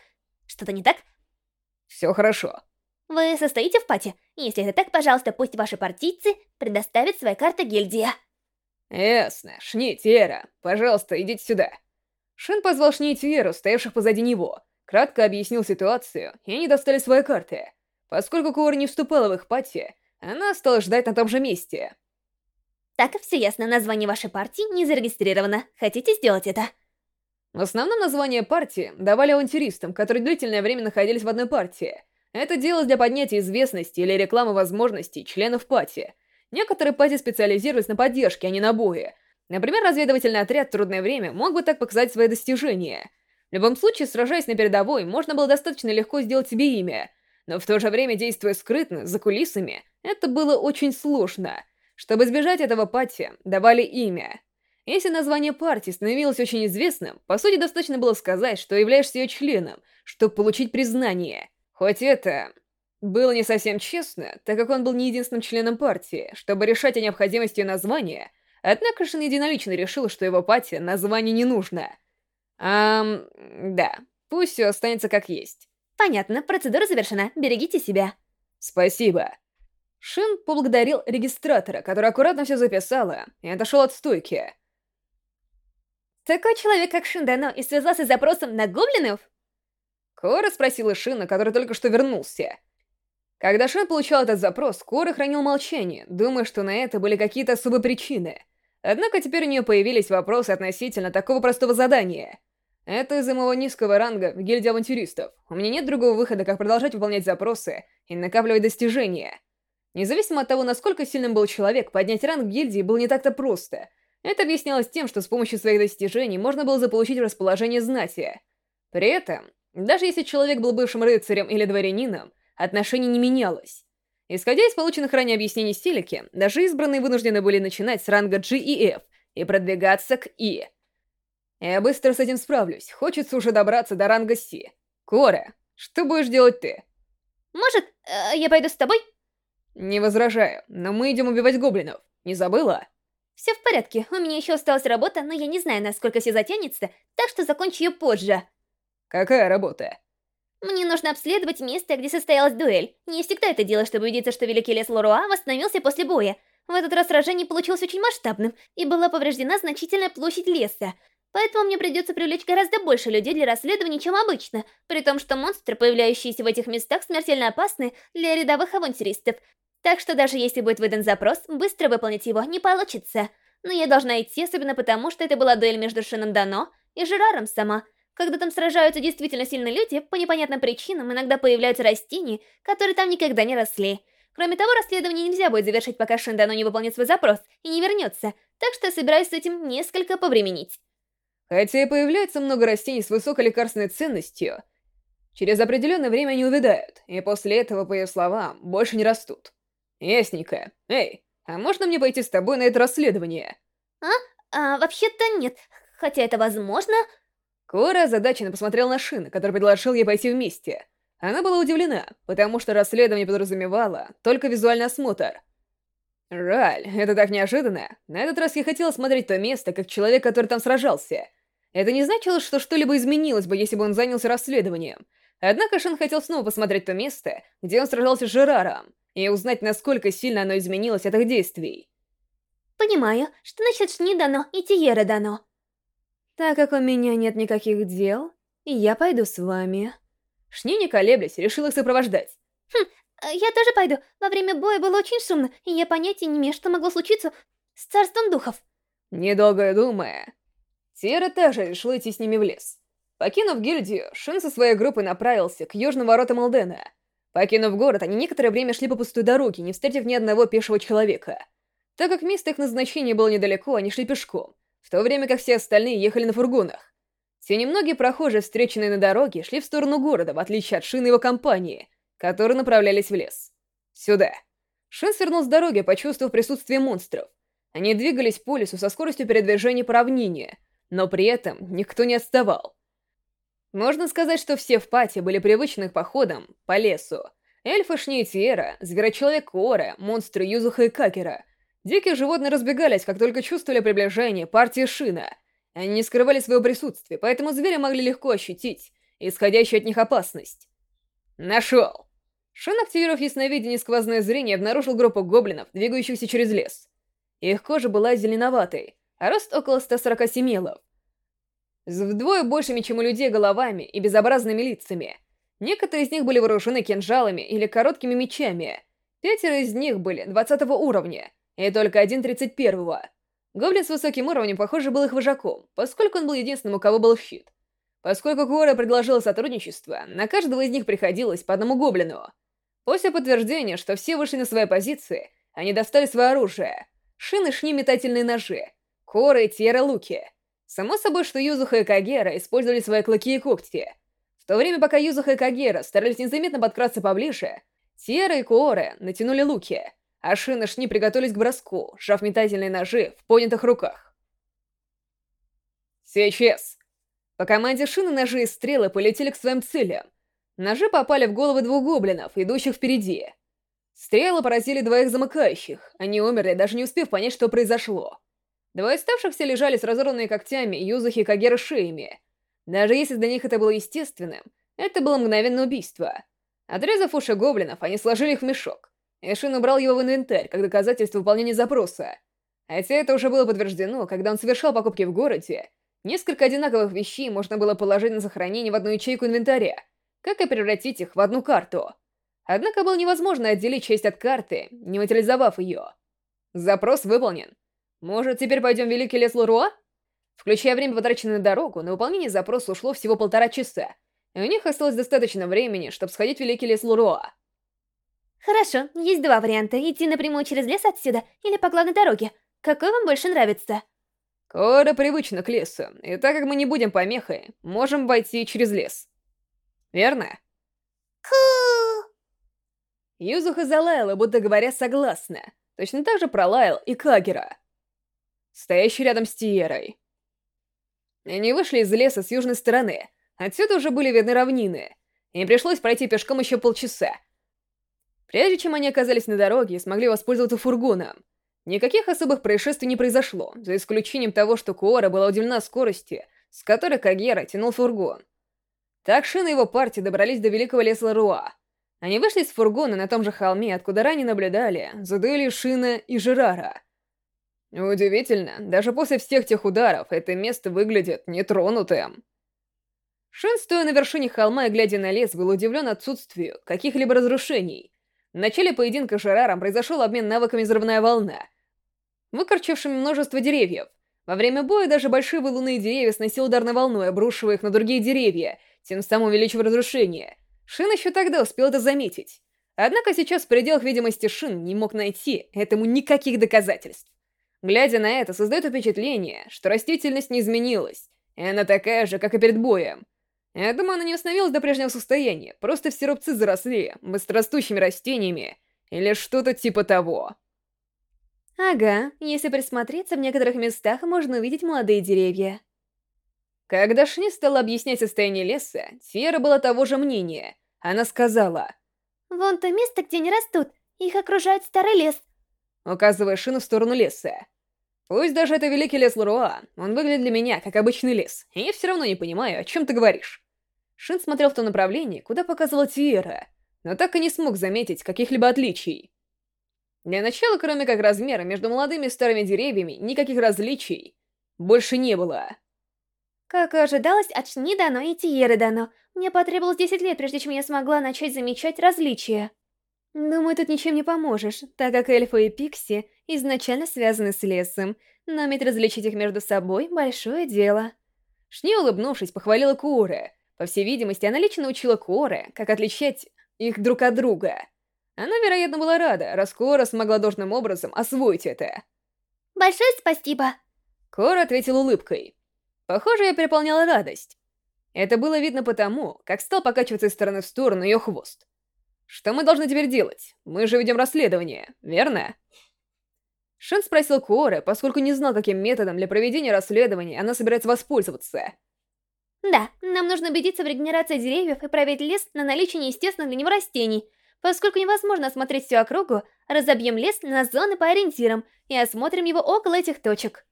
Что-то не так? Все хорошо. Вы состоите в пати? Если это так, пожалуйста, пусть ваши партийцы предоставят свои карты гильдии. Ясно. Шни, Тера, пожалуйста, идите сюда. Шин позвал Шни и Тьеру, стоявших позади него, кратко объяснил ситуацию, и они достали свои карты. Поскольку Куор не вступала в их пати, она осталась ждать на том же месте. Так и все ясно, название вашей партии не зарегистрировано. Хотите сделать это? В основном название партии давали авантюристам, которые длительное время находились в одной партии. Это делалось для поднятия известности или рекламы возможностей членов партии. Некоторые партии специализировались на поддержке, а не на бое. Например, разведывательный отряд трудное время мог бы так показать свои достижения. В любом случае, сражаясь на передовой, можно было достаточно легко сделать себе имя. Но в то же время, действуя скрытно, за кулисами, это было очень сложно. Чтобы избежать этого пати, давали имя. Если название партии становилось очень известным, по сути, достаточно было сказать, что являешься ее членом, чтобы получить признание. Хоть это было не совсем честно, так как он был не единственным членом партии, чтобы решать о необходимости названия, однако Шин единолично решил, что его партия название не нужно. Ам, да, пусть все останется как есть. Понятно, процедура завершена, берегите себя. Спасибо. Шин поблагодарил регистратора, который аккуратно все записала, и отошел от стойки. Такой человек, как Шиндано, и связался с запросом на гоблинов? Кора спросила Шина, который только что вернулся. Когда Шин получал этот запрос, Кора хранил молчание, думая, что на это были какие-то особые причины. Однако теперь у нее появились вопросы относительно такого простого задания. Это из-за моего низкого ранга в гильдии авантюристов. У меня нет другого выхода, как продолжать выполнять запросы и накапливать достижения. Независимо от того, насколько сильным был человек, поднять ранг в гильдии было не так-то просто. Это объяснялось тем, что с помощью своих достижений можно было заполучить расположение знати. При этом, даже если человек был бывшим рыцарем или дворянином, отношение не менялось. Исходя из полученных ранее объяснений Стилики, даже избранные вынуждены были начинать с ранга G и F и продвигаться к И. Я быстро с этим справлюсь, хочется уже добраться до ранга С. Кора, что будешь делать ты? Может, э, я пойду с тобой? Не возражаю, но мы идем убивать гоблинов. Не забыла? Все в порядке, у меня еще осталась работа, но я не знаю, насколько все затянется, так что закончу ее позже. Какая работа? Мне нужно обследовать место, где состоялась дуэль. Не всегда это дело, чтобы убедиться, что Великий Лес Лоруа восстановился после боя. В этот раз сражение получилось очень масштабным, и была повреждена значительная площадь леса. Поэтому мне придется привлечь гораздо больше людей для расследования, чем обычно, при том, что монстры, появляющиеся в этих местах, смертельно опасны для рядовых авантюристов. Так что даже если будет выдан запрос, быстро выполнить его не получится. Но я должна идти, особенно потому, что это была дуэль между Шином Дано и Жераром сама. Когда там сражаются действительно сильные люди, по непонятным причинам иногда появляются растения, которые там никогда не росли. Кроме того, расследование нельзя будет завершить, пока Шиндано не выполнит свой запрос и не вернется, так что я собираюсь с этим несколько повременить. Хотя и появляется много растений с высокой лекарственной ценностью, через определенное время они увядают, и после этого, по ее словам, больше не растут. Ясненько. Эй, а можно мне пойти с тобой на это расследование? А? А, вообще-то нет. Хотя это возможно... Кора озадаченно посмотрел на Шина, который предложил ей пойти вместе. Она была удивлена, потому что расследование подразумевало только визуальный осмотр. Жаль, это так неожиданно. На этот раз я хотела смотреть то место, как человек, который там сражался. Это не значило, что что-либо изменилось бы, если бы он занялся расследованием. Однако Шин хотел снова посмотреть то место, где он сражался с Жераром и узнать, насколько сильно оно изменилось от их действий. Понимаю, что насчет Шни дано и Тиера дано. Так как у меня нет никаких дел, я пойду с вами. Шни, не колеблясь, решил их сопровождать. Хм, я тоже пойду. Во время боя было очень шумно, и я понятия не имею, что могло случиться с царством духов. Недолго думая, Тиера также решил идти с ними в лес. Покинув гильдию, Шин со своей группой направился к южным воротам Алдена — Покинув город, они некоторое время шли по пустой дороге, не встретив ни одного пешего человека. Так как место их назначения было недалеко, они шли пешком, в то время как все остальные ехали на фургонах. Все немногие прохожие, встреченные на дороге, шли в сторону города, в отличие от Шина и его компании, которые направлялись в лес. Сюда. Шин свернул с дороги, почувствовав присутствие монстров. Они двигались по лесу со скоростью передвижения по равнине, но при этом никто не отставал. Можно сказать, что все в пати были привычны к походам по лесу. Эльфы Шнейтьера, Зверочеловек Кора, монстры Юзуха и Какера. Дикие животные разбегались, как только чувствовали приближение партии Шина. Они не скрывали своего присутствия, поэтому звери могли легко ощутить исходящую от них опасность. Нашел! Шин, активировав ясновидение и сквозное зрение, обнаружил группу гоблинов, двигающихся через лес. Их кожа была зеленоватой, а рост около 147 елов. с вдвое большими, чем у людей, головами и безобразными лицами. Некоторые из них были вооружены кинжалами или короткими мечами. Пятеро из них были 20 уровня, и только один 31-го. Гоблин с высоким уровнем, похоже, был их вожаком, поскольку он был единственным, у кого был щит. Поскольку Куора предложила сотрудничество, на каждого из них приходилось по одному гоблину. После подтверждения, что все вышли на свои позиции, они достали свое оружие. Шины шни метательные ножи, Кора и Тьера луки. Само собой, что Юзуха и Кагера использовали свои клыки и когти. В то время, пока Юзуха и Кагера старались незаметно подкраться поближе, Тьера и Куора натянули луки, а и Шни приготовились к броску, сжав метательные ножи в поднятых руках. Сейчас! По команде Шины ножи и стрелы полетели к своим целям. Ножи попали в головы двух гоблинов, идущих впереди. Стрелы поразили двоих замыкающих. Они умерли, даже не успев понять, что произошло. Двое оставшихся лежали с разорванными когтями Юзухи и Кагера. Даже если для них это было естественным, это было мгновенное убийство. Отрезав уши гоблинов, они сложили их в мешок. Эшин убрал его в инвентарь, как доказательство выполнения запроса. Хотя это уже было подтверждено, когда он совершал покупки в городе, несколько одинаковых вещей можно было положить на сохранение в одну ячейку инвентаря, как и превратить их в одну карту. Однако было невозможно отделить часть от карты, не материализовав ее. Запрос выполнен. Может, теперь пойдем в Великий лес Луруа? Включая время, потраченное на дорогу, на выполнение запроса ушло всего полтора часа, и у них осталось достаточно времени, чтобы сходить в Великий лес Луруа. Хорошо, есть два варианта. Идти напрямую через лес отсюда, или по главной дороге. Какой вам больше нравится? Кора привычна к лесу, и так как мы не будем помехой, можем войти через лес. Верно? Ку! Юзуха залаяла, будто говоря согласно. Точно так же пролаял и Кагера, стоящий рядом с Тиерой. Они вышли из леса с южной стороны. Отсюда уже были видны равнины. Им пришлось пройти пешком еще полчаса. Прежде чем они оказались на дороге и смогли воспользоваться фургоном, никаких особых происшествий не произошло, за исключением того, что Куора была удивлена скорости, с которой Кагера тянул фургон. Так Шин и его партия добрались до великого леса Ларуа. Они вышли из фургона на том же холме, откуда ранее наблюдали за дуэлью Шина и Жерара. Удивительно, даже после всех тех ударов это место выглядит нетронутым. Шин, стоя на вершине холма и глядя на лес, был удивлен отсутствию каких-либо разрушений. В начале поединка с Жераром произошел обмен навыками «Взрывная волна», выкорчевшими множество деревьев. Во время боя даже большие валуны и деревья сносил ударной волной, обрушивая их на другие деревья — тем самым увеличив разрушение. Шин еще тогда успел это заметить. Однако сейчас в пределах видимости Шин не мог найти этому никаких доказательств. Глядя на это, создает впечатление, что растительность не изменилась, и она такая же, как и перед боем. Я думаю, она не установилась до прежнего состояния, просто все рубцы заросли быстрорастущими растениями или что-то типа того. Ага, если присмотреться, в некоторых местах можно увидеть молодые деревья. Когда Шни стала объяснять состояние леса, Тьера была того же мнения. Она сказала... «Вон то место, где не растут. Их окружает старый лес». Указывая Шину в сторону леса. Пусть даже это великий лес Луруа, он выглядит для меня как обычный лес, и я все равно не понимаю, о чем ты говоришь. Шин смотрел в то направление, куда показывала Тиера, но так и не смог заметить каких-либо отличий. Для начала, кроме как размера между молодыми и старыми деревьями, никаких различий больше не было. Как и ожидалось от Шнидано и Тиеры Дано, мне потребовалось 10 лет, прежде чем я смогла начать замечать различия. Думаю, тут ничем не поможешь, так как эльфы и пикси изначально связаны с лесом, но уметь различить их между собой — большое дело. Шни, улыбнувшись, похвалила Куоре. По всей видимости, она лично учила Куоре, как отличать их друг от друга. Она, вероятно, была рада, раз Куора смогла должным образом освоить это. «Большое спасибо!» Куора ответил улыбкой. Похоже, я переполняла радость. Это было видно потому, как стал покачиваться из стороны в сторону ее хвост. Что мы должны теперь делать? Мы же ведем расследование, верно? Шин спросил Куоры, поскольку не знал, каким методом для проведения расследования она собирается воспользоваться. Да, нам нужно убедиться в регенерации деревьев и проверить лес на наличие неестественных для него растений. Поскольку невозможно осмотреть всю округу, разобьем лес на зоны по ориентирам и осмотрим его около этих точек.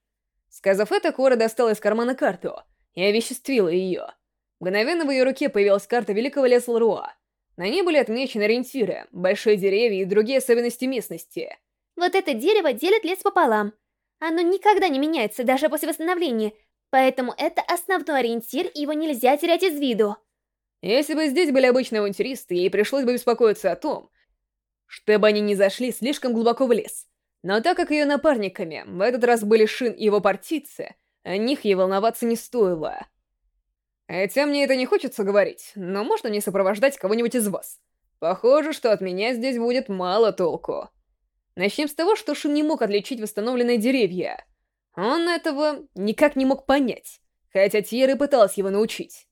Сказав это, Кора достала из кармана карту и овеществила ее. Мгновенно в ее руке появилась карта Великого Леса Лруа. На ней были отмечены ориентиры, большие деревья и другие особенности местности. Вот это дерево делит лес пополам. Оно никогда не меняется, даже после восстановления. Поэтому это основной ориентир, и его нельзя терять из виду. Если бы здесь были обычные авантюристы, ей пришлось бы беспокоиться о том, чтобы они не зашли слишком глубоко в лес. Но так как ее напарниками в этот раз были Шин и его партийцы, о них ей волноваться не стоило. Хотя мне это не хочется говорить, но можно мне сопровождать кого-нибудь из вас? Похоже, что от меня здесь будет мало толку. Начнем с того, что Шин не мог отличить восстановленные деревья. Он этого никак не мог понять, хотя Тьерра пыталась его научить.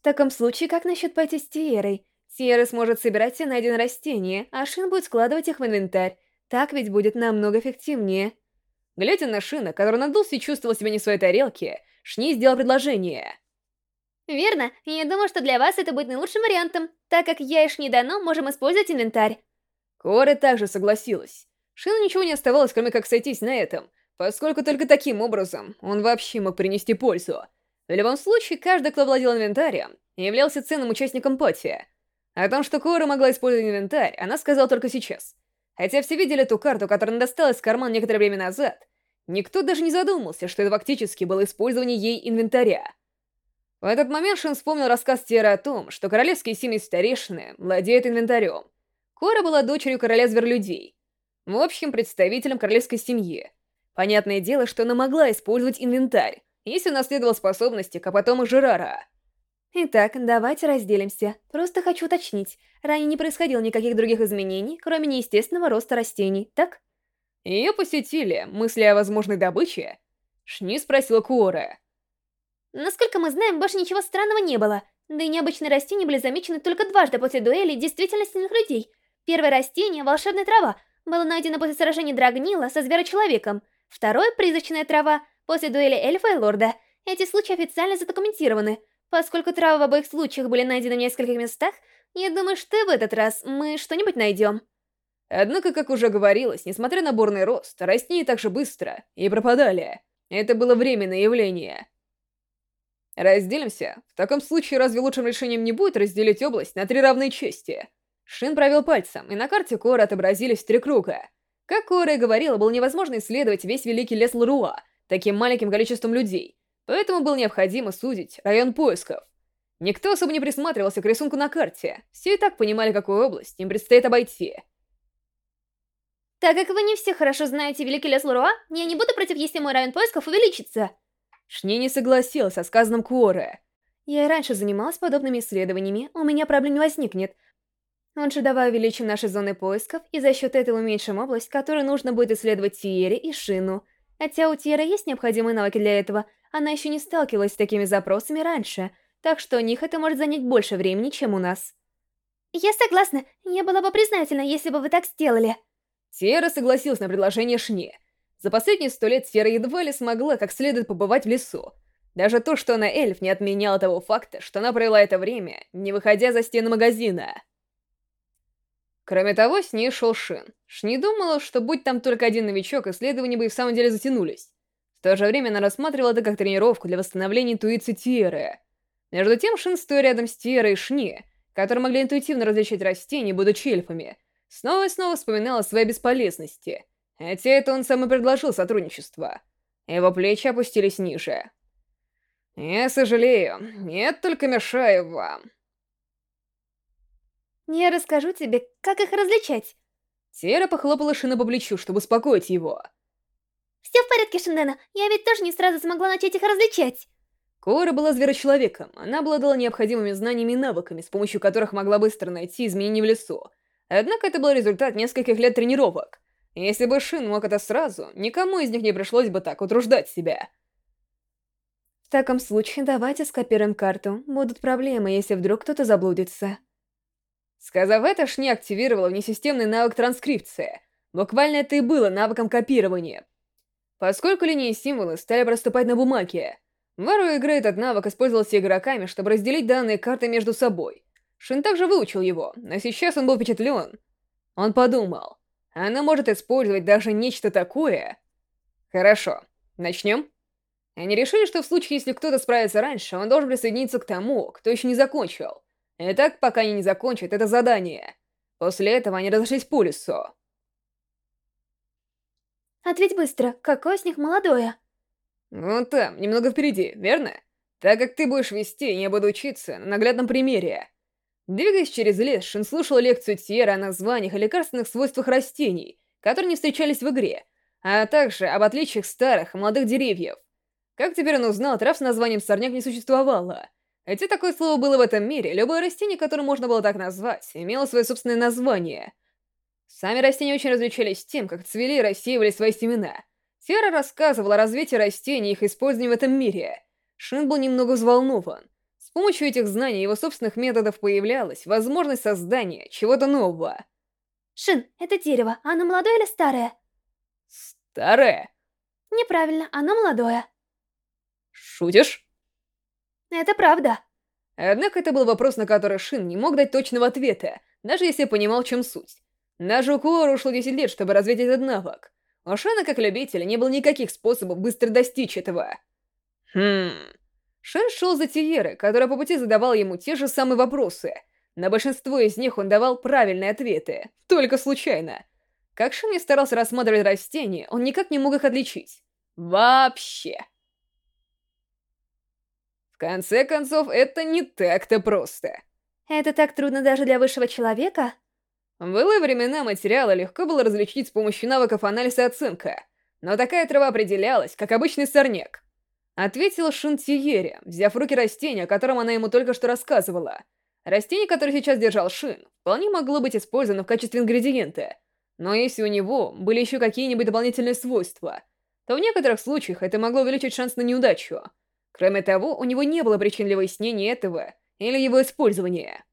В таком случае, как насчет пойти с Тьерой? Тьерра сможет собирать все найденные растения, а Шин будет складывать их в инвентарь. Так ведь будет намного эффективнее. Глядя на Шина, который надулся и чувствовал себя не в своей тарелке, Шни сделал предложение. «Верно. Я думаю, что для вас это будет наилучшим вариантом, так как я и Шни Дано можем использовать инвентарь». Кора также согласилась. Шину ничего не оставалось, кроме как сойтись на этом, поскольку только таким образом он вообще мог принести пользу. В любом случае, каждый, кто владел инвентарем, являлся ценным участником пати. О том, что Кора могла использовать инвентарь, она сказала только сейчас. Хотя все видели ту карту, которую она достала из кармана некоторое время назад, никто даже не задумался, что это фактически было использование ей инвентаря. В этот момент Шин вспомнил рассказ Тера о том, что королевские семьи старейшины владеют инвентарем. Кора была дочерью короля зверолюдей, в общем, представителем королевской семьи. Понятное дело, что она могла использовать инвентарь, если унаследовала способности Капотома Жерара. Итак, давайте разделимся. Просто хочу уточнить. Ранее не происходило никаких других изменений, кроме неестественного роста растений, так? Ее посетили мысли о возможной добыче. Шни спросила Куора. Насколько мы знаем, больше ничего странного не было. Да и необычные растения были замечены только дважды после дуэли действительно сильных людей. Первое растение — волшебная трава, было найдено после сражения Драгнила со зверочеловеком. Второе — призрачная трава, после дуэли эльфа и лорда. Эти случаи официально задокументированы — Поскольку травы в обоих случаях были найдены в нескольких местах, я думаю, что в этот раз мы что-нибудь найдем. Однако, как уже говорилось, несмотря на бурный рост, растения так же быстро и пропадали. Это было временное явление. Разделимся? В таком случае разве лучшим решением не будет разделить область на три равные части? Шин провел пальцем, и на карте Кора отобразились три круга. Как Кора и говорила, было невозможно исследовать весь великий лес Ларуа таким маленьким количеством людей, Поэтому было необходимо судить район поисков. Никто особо не присматривался к рисунку на карте. Все и так понимали, какую область им предстоит обойти. Так как вы не все хорошо знаете Великий Лес Луруа, я не буду против, если мой район поисков увеличится. Шни не согласилась со сказанным Куоре. Я и раньше занималась подобными исследованиями, у меня проблем не возникнет. Лучше давай увеличим наши зоны поисков, и за счет этого уменьшим область, которую нужно будет исследовать Тиере и Шину. Хотя у Тиеры есть необходимые навыки для этого, она еще не сталкивалась с такими запросами раньше, так что у них это может занять больше времени, чем у нас. Я согласна, я была бы признательна, если бы вы так сделали. Сера согласилась на предложение Шни. За последние сто лет Сера едва ли смогла как следует побывать в лесу. Даже то, что она эльф, не отменяло того факта, что она провела это время, не выходя за стены магазина. Кроме того, с ней шел Шин. Шни думала, что будь там только один новичок, исследования бы и в самом деле затянулись. В то же время она рассматривала это как тренировку для восстановления интуиции Тиеры. Между тем, Шин, стоя рядом с Тиерой и Шни, которые могли интуитивно различать растения, будучи эльфами, снова и снова вспоминал о своей бесполезности. Хотя это он сам и предложил сотрудничество. Его плечи опустились ниже. «Я сожалею, нет, только мешаю вам». «Я расскажу тебе, как их различать». Тера похлопала Шина по плечу, чтобы успокоить его. Все в порядке, Шиндена. Я ведь тоже не сразу смогла начать их различать. Кора была зверочеловеком. Она обладала необходимыми знаниями и навыками, с помощью которых могла быстро найти изменения в лесу. Однако это был результат нескольких лет тренировок. Если бы Шин мог это сразу, никому из них не пришлось бы так утруждать себя. В таком случае давайте скопируем карту. Будут проблемы, если вдруг кто-то заблудится. Сказав это, Шни активировала внесистемный навык транскрипции. Буквально это и было навыком копирования. Поскольку линии и символы стали проступать на бумаге, Вару игры этот навык использовался игроками, чтобы разделить данные карты между собой. Шин также выучил его, но сейчас он был впечатлен. Он подумал, она может использовать даже нечто такое. Хорошо, начнем? Они решили, что в случае, если кто-то справится раньше, он должен присоединиться к тому, кто еще не закончил. И так, пока они не закончат это задание. После этого они разошлись по лесу. Ответь быстро, какое с них молодое? Вон там, немного впереди, верно? Так как ты будешь вести, я буду учиться на наглядном примере. Двигаясь через лес, Шин слушал лекцию Тьера о названиях и лекарственных свойствах растений, которые не встречались в игре, а также об отличиях старых и молодых деревьев. Как теперь он узнал, трав с названием сорняк не существовало. Хотя такое слово было в этом мире, любое растение, которое можно было так назвать, имело свое собственное название. Сами растения очень различались тем, как цвели и рассеивали свои семена. Тьера рассказывала о развитии растений и их использовании в этом мире. Шин был немного взволнован помощью этих знаний и его собственных методов появлялась возможность создания чего-то нового. Шин, это дерево, оно молодое или старое? Старое? Неправильно, оно молодое. Шутишь? Это правда. Однако это был вопрос, на который Шин не мог дать точного ответа, даже если понимал, чем суть. Даже у ушло 10 лет, чтобы развить этот навык. У Шина, как любителя, не было никаких способов быстро достичь этого. Хм... Шен шел за Тиеры, которая по пути задавала ему те же самые вопросы. На большинство из них он давал правильные ответы, только случайно. Как Шен не старался рассматривать растения, он никак не мог их отличить. Вообще. В конце концов, это не так-то просто. Это так трудно даже для высшего человека? В былые времена материалы легко было различить с помощью навыков анализа и оценка, но такая трава определялась, как обычный сорняк. Ответила Шин взяв в руки растение, о котором она ему только что рассказывала. Растение, которое сейчас держал Шин, вполне могло быть использовано в качестве ингредиента. Но если у него были еще какие-нибудь дополнительные свойства, то в некоторых случаях это могло увеличить шанс на неудачу. Кроме того, у него не было причин для выяснения этого или его использования.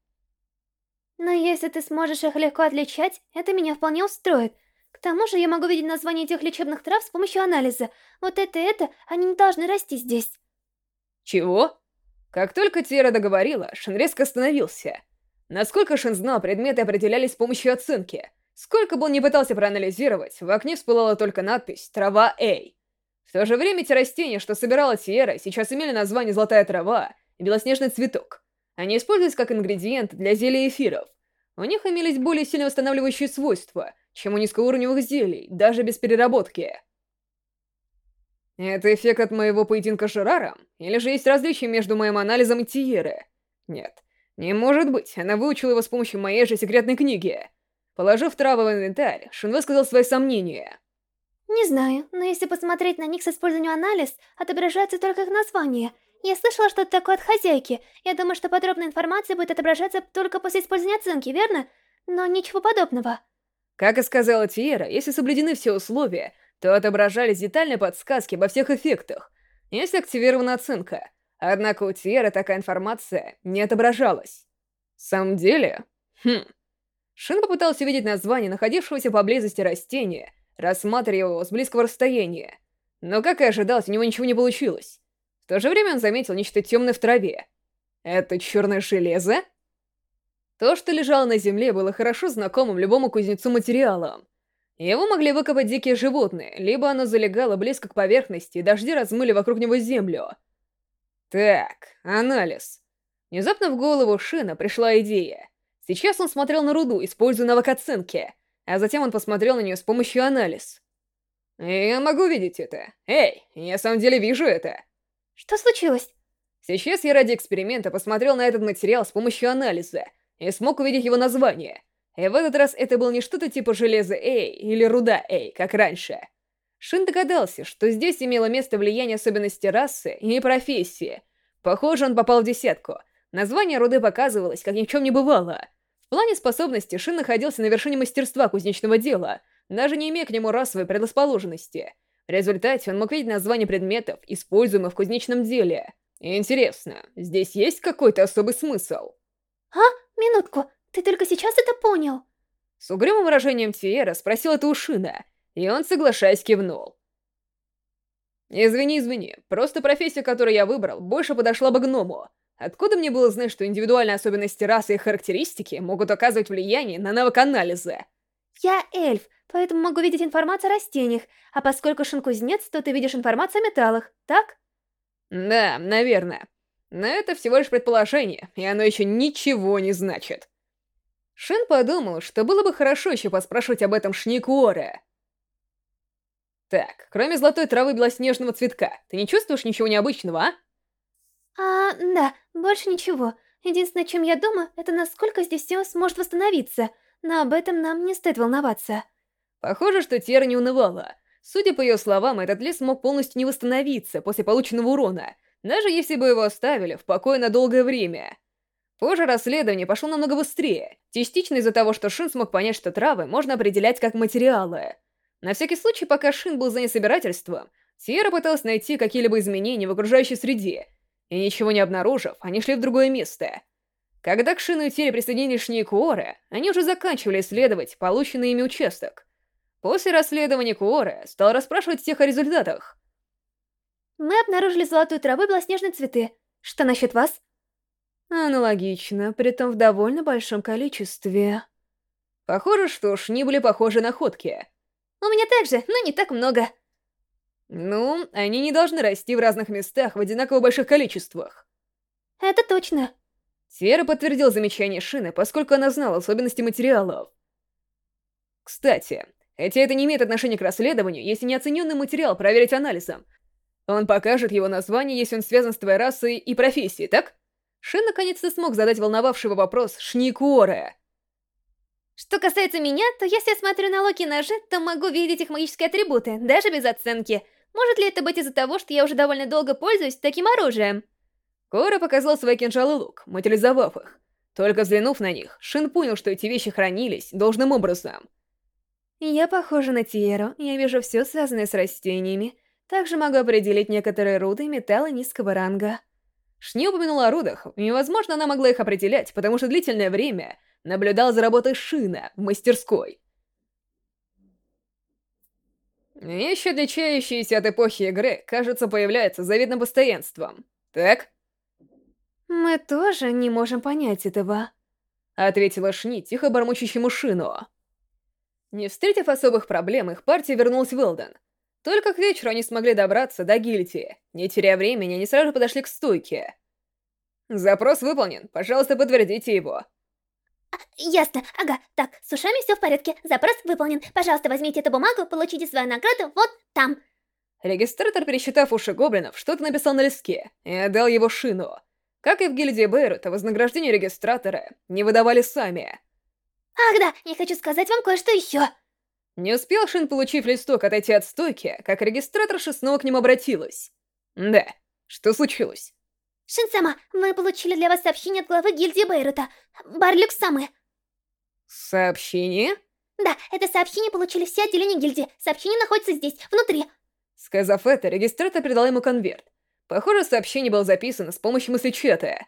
Но если ты сможешь их легко отличать, это меня вполне устроит. К тому же я могу видеть название этих лечебных трав с помощью анализа. Вот это и это, они не должны расти здесь. Чего? Как только Тера договорила, Шин резко остановился. Насколько Шин знал, предметы определялись с помощью оценки. Сколько бы он ни пытался проанализировать, в окне всплыла только надпись «Трава Эй». В то же время те растения, что собирала Тиера, сейчас имели название «Золотая трава» и «Белоснежный цветок». Они используются как ингредиент для зелий эфиров. У них имелись более сильно восстанавливающие свойства — чем у низкоуровневых зелий, даже без переработки. Это эффект от моего поединка с Жераром? Или же есть различия между моим анализом и Тиеры? Нет, не может быть, она выучила его с помощью моей же секретной книги. Положив травы в инвентарь, Шин высказал свои сомнения. Не знаю, но если посмотреть на них с использованием анализ, отображается только их название. Я слышала что-то такое от хозяйки. Я думаю, что подробная информация будет отображаться только после использования оценки, верно? Но ничего подобного. Как и сказала Тиера, если соблюдены все условия, то отображались детальные подсказки обо всех эффектах, если активирована оценка. Однако у Тиеры такая информация не отображалась. В самом деле? Хм. Шин попытался увидеть название находившегося поблизости растения, рассматривая его с близкого расстояния. Но, как и ожидалось, у него ничего не получилось. В то же время он заметил нечто темное в траве. Это черное железо? То, что лежало на земле, было хорошо знакомым любому кузнецу материалом. Его могли выкопать дикие животные, либо оно залегало близко к поверхности, и дожди размыли вокруг него землю. Так, анализ. Внезапно в голову Шина пришла идея. Сейчас он смотрел на руду, используя навык оценки, а затем он посмотрел на нее с помощью анализ. «Я могу видеть это. Эй, я в самом деле вижу это». «Что случилось?» Сейчас я ради эксперимента посмотрел на этот материал с помощью анализа — и смог увидеть его название. И в этот раз это был не что-то типа железа Эй или руда Эй, как раньше. Шин догадался, что здесь имело место влияние особенностей расы и профессии. Похоже, он попал в десятку. Название руды показывалось, как ни в чем не бывало. Плане способности Шин находился на вершине мастерства кузнечного дела, даже не имея к нему расовой предрасположенности. В результате он мог видеть названия предметов, используемых в кузнечном деле. Интересно, здесь есть какой-то особый смысл? «А? Минутку, ты только сейчас это понял?» С угрюмым выражением Тиера спросил это у Шина, и он, соглашаясь, кивнул. «Извини, извини, просто профессия, которую я выбрал, больше подошла бы гному. Откуда мне было знать, что индивидуальные особенности расы и характеристики могут оказывать влияние на навык анализа?» «Я эльф, поэтому могу видеть информацию о растениях, а поскольку Шин кузнец, то ты видишь информацию о металлах, так?» «Да, наверное. Но это всего лишь предположение, и оно еще ничего не значит. Шин подумал, что было бы хорошо еще поспрашивать об этом Шникуоре. Так, кроме золотой травы белоснежного цветка, ты не чувствуешь ничего необычного, а? А, да, больше ничего. Единственное, чем я думаю, это насколько здесь все сможет восстановиться, но об этом нам не стоит волноваться. Похоже, что Тера не унывала. Судя по ее словам, этот лес мог полностью не восстановиться после полученного урона, даже если бы его оставили в покое на долгое время. Позже расследование пошло намного быстрее, частично из-за того, что Шин смог понять, что травы можно определять как материалы. На всякий случай, пока Шин был занят собирательством, Сьерра пыталась найти какие-либо изменения в окружающей среде, и ничего не обнаружив, они шли в другое место. Когда к Шину и Тере присоединились Шни они уже заканчивали исследовать полученный ими участок. После расследования Куоры стал расспрашивать всех о результатах. Мы обнаружили золотую траву и белоснежные цветы. Что насчет вас? Аналогично, притом в довольно большом количестве. Похоже, что Шни были похожи находки. У меня также, но не так много. Ну, они не должны расти в разных местах в одинаково больших количествах. Это точно. Сера подтвердил замечание Шины, поскольку она знала особенности материалов. Кстати, хотя это не имеет отношения к расследованию, если неоцененный материал проверить анализом, он покажет его название, если он связан с твоей расой и профессией, так? Шин наконец-то смог задать волновавший его вопрос Шникуоре. Что касается меня, то если я смотрю на Локи ножи, то могу видеть их магические атрибуты, даже без оценки. Может ли это быть из-за того, что я уже довольно долго пользуюсь таким оружием? Кора показал свои кинжалы и лук, материализовав их. Только взглянув на них, Шин понял, что эти вещи хранились должным образом. Я похожа на Тиеру, я вижу все связанное с растениями. Также могу определить некоторые руды и металлы низкого ранга. Шни упомянула о рудах, и, возможно, она могла их определять, потому что длительное время наблюдал за работой Шина в мастерской. Вещи, отличающиеся от эпохи игры, кажется, появляются с завидным постоянством. Так? Мы тоже не можем понять этого. Ответила Шни тихо бормочущему Шину. Не встретив особых проблем, их партия вернулась в Илден. Только к вечеру они смогли добраться до гильдии. Не теряя времени, они сразу подошли к стойке. «Запрос выполнен. Пожалуйста, подтвердите его». Ясно. Ага. Так, с ушами все в порядке. Запрос выполнен. Пожалуйста, возьмите эту бумагу, получите свою награду вот там. Регистратор, пересчитав уши гоблинов, что-то написал на листке и отдал его Шину. Как и в гильдии Бейрута, вознаграждение регистратора не выдавали сами. Ах да, я хочу сказать вам кое-что еще. Не успел Шин, получив листок, отойти от стойки, как регистраторша снова к ним обратилась. Да, что случилось? Шинсама, мы получили для вас сообщение от главы гильдии Бейрута, Барлюк Самы. Сообщение? Да, это сообщение получили все отделения гильдии. Сообщение находится здесь, внутри. Сказав это, регистратор передал ему конверт. Похоже, сообщение было записано с помощью мыслечета.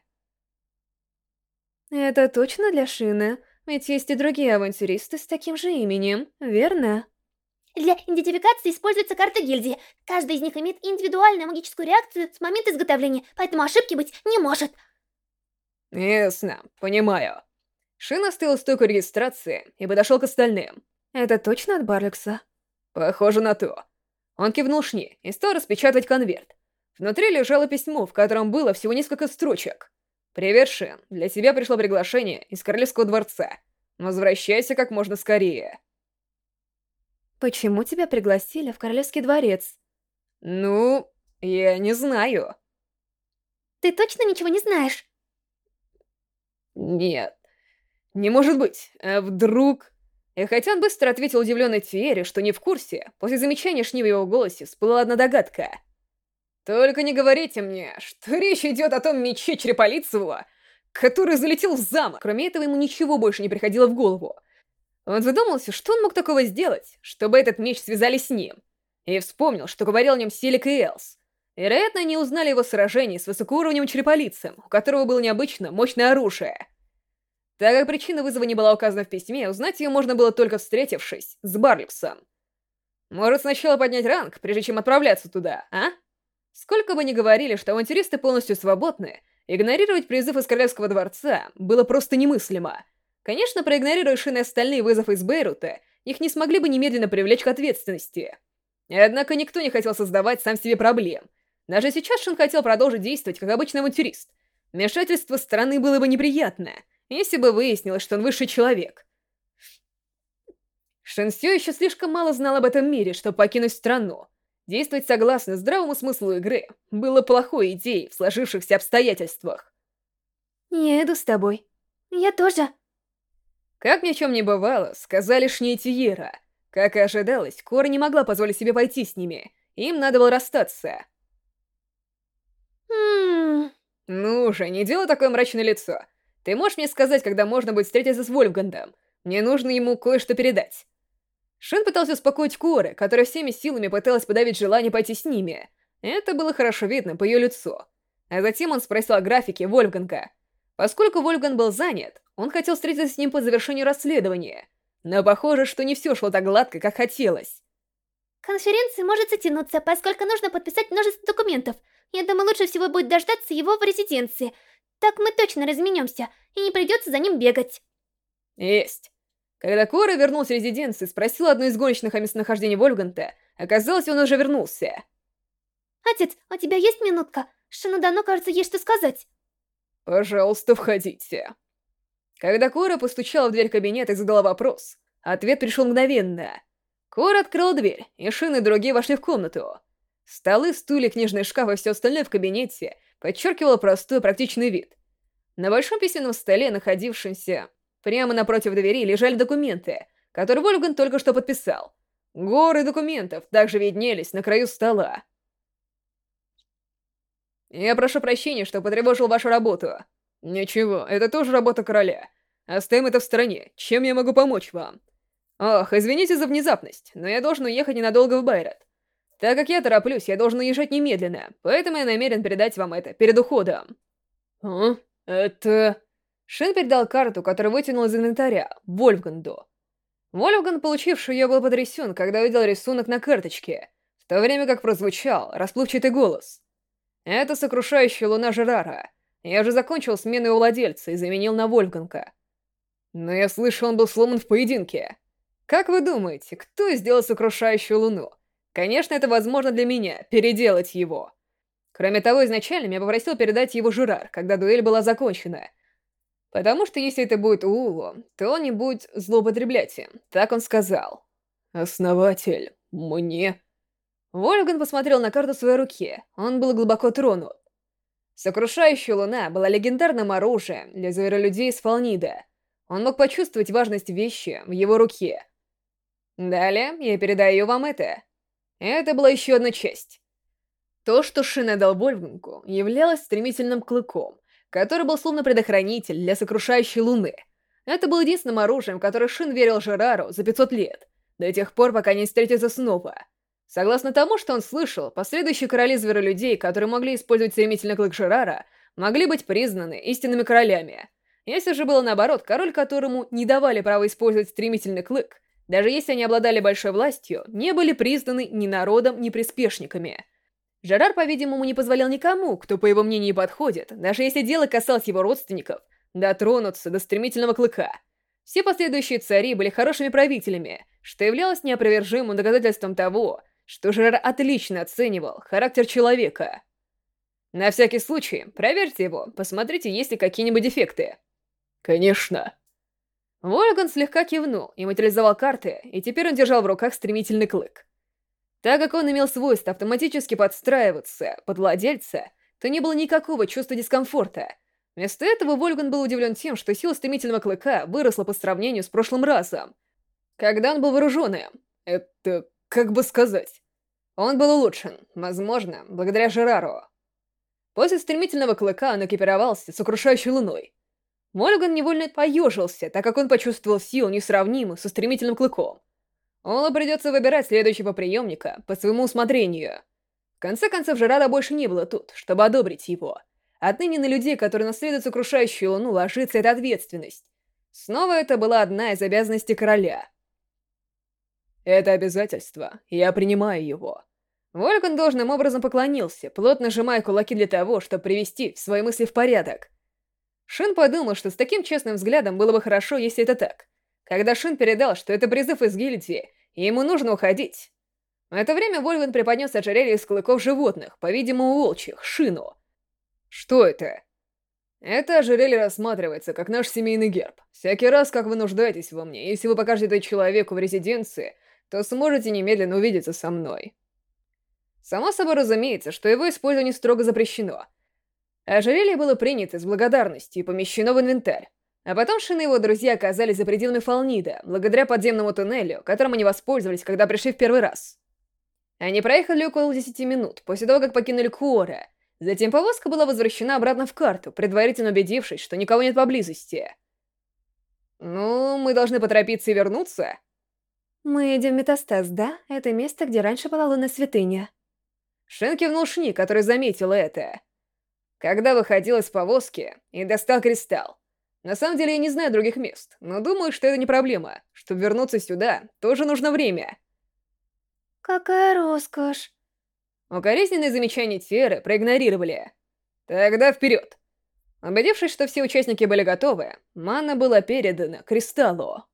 Это точно для Шины? Ведь есть и другие авантюристы с таким же именем, верно? Для идентификации используется карта гильдии. Каждая из них имеет индивидуальную магическую реакцию с момента изготовления, поэтому ошибки быть не может. Ясно, понимаю. Шин оставил стойку регистрации и подошел к остальным. Это точно от Барлекса? Похоже на то. Он кивнул Шни и стал распечатывать конверт. Внутри лежало письмо, в котором было всего несколько строчек. «Привет, Шин. Для тебя пришло приглашение из Королевского дворца. Возвращайся как можно скорее». Почему тебя пригласили в Королевский дворец? Ну, я не знаю. Ты точно ничего не знаешь? Нет. Не может быть. А вдруг... И хотя он быстро ответил удивленной Тиере, что не в курсе, после замечания Шни в его голосе всплыла одна догадка. «Только не говорите мне, что речь идет о том мече Череполицевого, который залетел в замок!» Кроме этого, ему ничего больше не приходило в голову. Он задумался, что он мог такого сделать, чтобы этот меч связали с ним. И вспомнил, что говорил о нем Селик и Элс. Вероятно, они узнали его сражение с высокоуровневым череполицем, у которого было необычно мощное оружие. Так как причина вызова не была указана в письме, узнать ее можно было только встретившись с Барликсом. Может, сначала поднять ранг, прежде чем отправляться туда, а? Сколько бы ни говорили, что авантюристы полностью свободны, игнорировать призыв из Королевского дворца было просто немыслимо — Конечно, проигнорируя и остальные вызовы из Бейрута, их не смогли бы немедленно привлечь к ответственности. Однако никто не хотел создавать сам себе проблем. Даже сейчас Шин хотел продолжить действовать как обычный авантюрист. Вмешательство страны было бы неприятно, если бы выяснилось, что он высший человек. Шин все еще слишком мало знал об этом мире, чтобы покинуть страну. Действовать согласно здравому смыслу игры было плохой идеей в сложившихся обстоятельствах. «Я иду с тобой. Я тоже». Как ни в чем не бывало, сказали Шни Тиера. Как и ожидалось, Кора не могла позволить себе пойти с ними. Им надо было расстаться. Ммм... Ну же, не делай такое мрачное лицо. Ты можешь мне сказать, когда можно будет встретиться с Вольфгандом? Мне нужно ему кое-что передать. Шин пытался успокоить Коры, которая всеми силами пыталась подавить желание пойти с ними. Это было хорошо видно по ее лицу. А затем он спросил о графике Вольфганга. Поскольку Вольфган был занят, он хотел встретиться с ним по завершению расследования. Но похоже, что не все шло так гладко, как хотелось. Конференция может затянуться, поскольку нужно подписать множество документов. Я думаю, лучше всего будет дождаться его в резиденции. Так мы точно разменемся, и не придется за ним бегать. Есть. Когда Кора вернулся в резиденцию, спросил одну из гоночных о местонахождении Вольганта, оказалось, он уже вернулся. «Отец, у тебя есть минутка? Шину давно, кажется, есть что сказать». «Пожалуйста, входите». Когда Кора постучала в дверь кабинета и задала вопрос, ответ пришел мгновенно. Кора открыла дверь, и Шин и другие вошли в комнату. Столы, стулья, книжный шкаф и все остальное в кабинете подчеркивало простой практичный вид. На большом письменном столе, находившемся Прямо напротив двери лежали документы, которые Вольган только что подписал. Горы документов также виднелись на краю стола. «Я прошу прощения, что потревожил вашу работу. Ничего, это тоже работа короля. Оставим это в стороне. Чем я могу помочь вам?» «Ох, извините за внезапность, но я должен уехать ненадолго в Байрат. Так как я тороплюсь, я должен уезжать немедленно, поэтому я намерен передать вам это перед уходом». «А? Это...» Шин передал карту, которую вытянул из инвентаря, Вольфганду. Вольфган, получивший ее, был потрясен, когда увидел рисунок на карточке, в то время как прозвучал расплывчатый голос. «Это сокрушающая луна Жерара. Я уже закончил смену у владельца и заменил на Вольфганга. Но я слышал, он был сломан в поединке. Как вы думаете, кто сделал сокрушающую луну? Конечно, это возможно для меня, переделать его. Кроме того, изначально я попросил передать его Жерар, когда дуэль была закончена — Потому что если это будет Улу, то он не будет злоупотреблять им. Так он сказал. Основатель, мне... Вольган посмотрел на карту в своей руке. Он был глубоко тронут. Сокрушающая луна была легендарным оружием для зверолюдей из Фалнида. Он мог почувствовать важность вещи в его руке. Далее я передаю вам это. Это была еще одна часть. То, что Шина дал Вольфгангу, являлось стремительным клыком, который был словно предохранитель для сокрушающей луны. Это был единственным оружием, которое Шин верил Жерару за 500 лет, до тех пор, пока не встретятся снова. Согласно тому, что он слышал, последующие короли зверолюдей, которые могли использовать стремительный клык Жерара, могли быть признаны истинными королями. Если же было наоборот, король, которому не давали права использовать стремительный клык, даже если они обладали большой властью, не были признаны ни народом, ни приспешниками — Жерар, по-видимому, не позволял никому, кто, по его мнению, подходит, даже если дело касалось его родственников, дотронуться до стремительного клыка. Все последующие цари были хорошими правителями, что являлось неопровержимым доказательством того, что Жерар отлично оценивал характер человека. На всякий случай, проверьте его, посмотрите, есть ли какие-нибудь дефекты. Конечно. Вольган слегка кивнул и материализовал карты, и теперь он держал в руках стремительный клык. Так как он имел свойство автоматически подстраиваться под владельца, то не было никакого чувства дискомфорта. Вместо этого Вольган был удивлен тем, что сила стремительного клыка выросла по сравнению с прошлым разом. Когда он был вооруженным, это как бы сказать. Он был улучшен, возможно, благодаря Жерару. После стремительного клыка он экипировался сокрушающей луной. Мольган невольно поежился, так как он почувствовал силу, несравнимую со стремительным клыком. Олу придется выбирать следующего приемника по своему усмотрению. В конце концов, Жерара больше не было тут, чтобы одобрить его. Отныне на людей, которые наследуют сокрушающую луну, ложится эта ответственность. Снова это была одна из обязанностей короля. Это обязательство, я принимаю его. Волькан должным образом поклонился, плотно сжимая кулаки для того, чтобы привести свои мысли в порядок. Шин подумал, что с таким честным взглядом было бы хорошо, если это так. Когда Шин передал, что это призыв из гильдии, и ему нужно уходить. В это время Вольвин преподнес ожерелье из клыков животных, по-видимому, волчьих, Шину. Что это? Это ожерелье рассматривается как наш семейный герб. Всякий раз, как вы нуждаетесь во мне, если вы покажете это человеку в резиденции, то сможете немедленно увидеться со мной. Само собой разумеется, что его использование строго запрещено. Ожерелье было принято с благодарностью и помещено в инвентарь. А потом Шин и его друзья оказались за пределами Фалнида, благодаря подземному туннелю, которым они воспользовались, когда пришли в первый раз. Они проехали около 10 минут, после того, как покинули Куора. Затем повозка была возвращена обратно в карту, предварительно убедившись, что никого нет поблизости. «Ну, мы должны поторопиться и вернуться?» «Мы идем в Метастаз, да? Это место, где раньше была лунная святыня». Шен кивнул Шни, который заметил это. Когда выходил из повозки и достал кристалл. На самом деле я не знаю других мест, но думаю, что это не проблема. Чтобы вернуться сюда, тоже нужно время. Какая роскошь. Укоризненные замечания Тиэры проигнорировали. Тогда вперед. Убедившись, что все участники были готовы, манна была передана Кристаллу.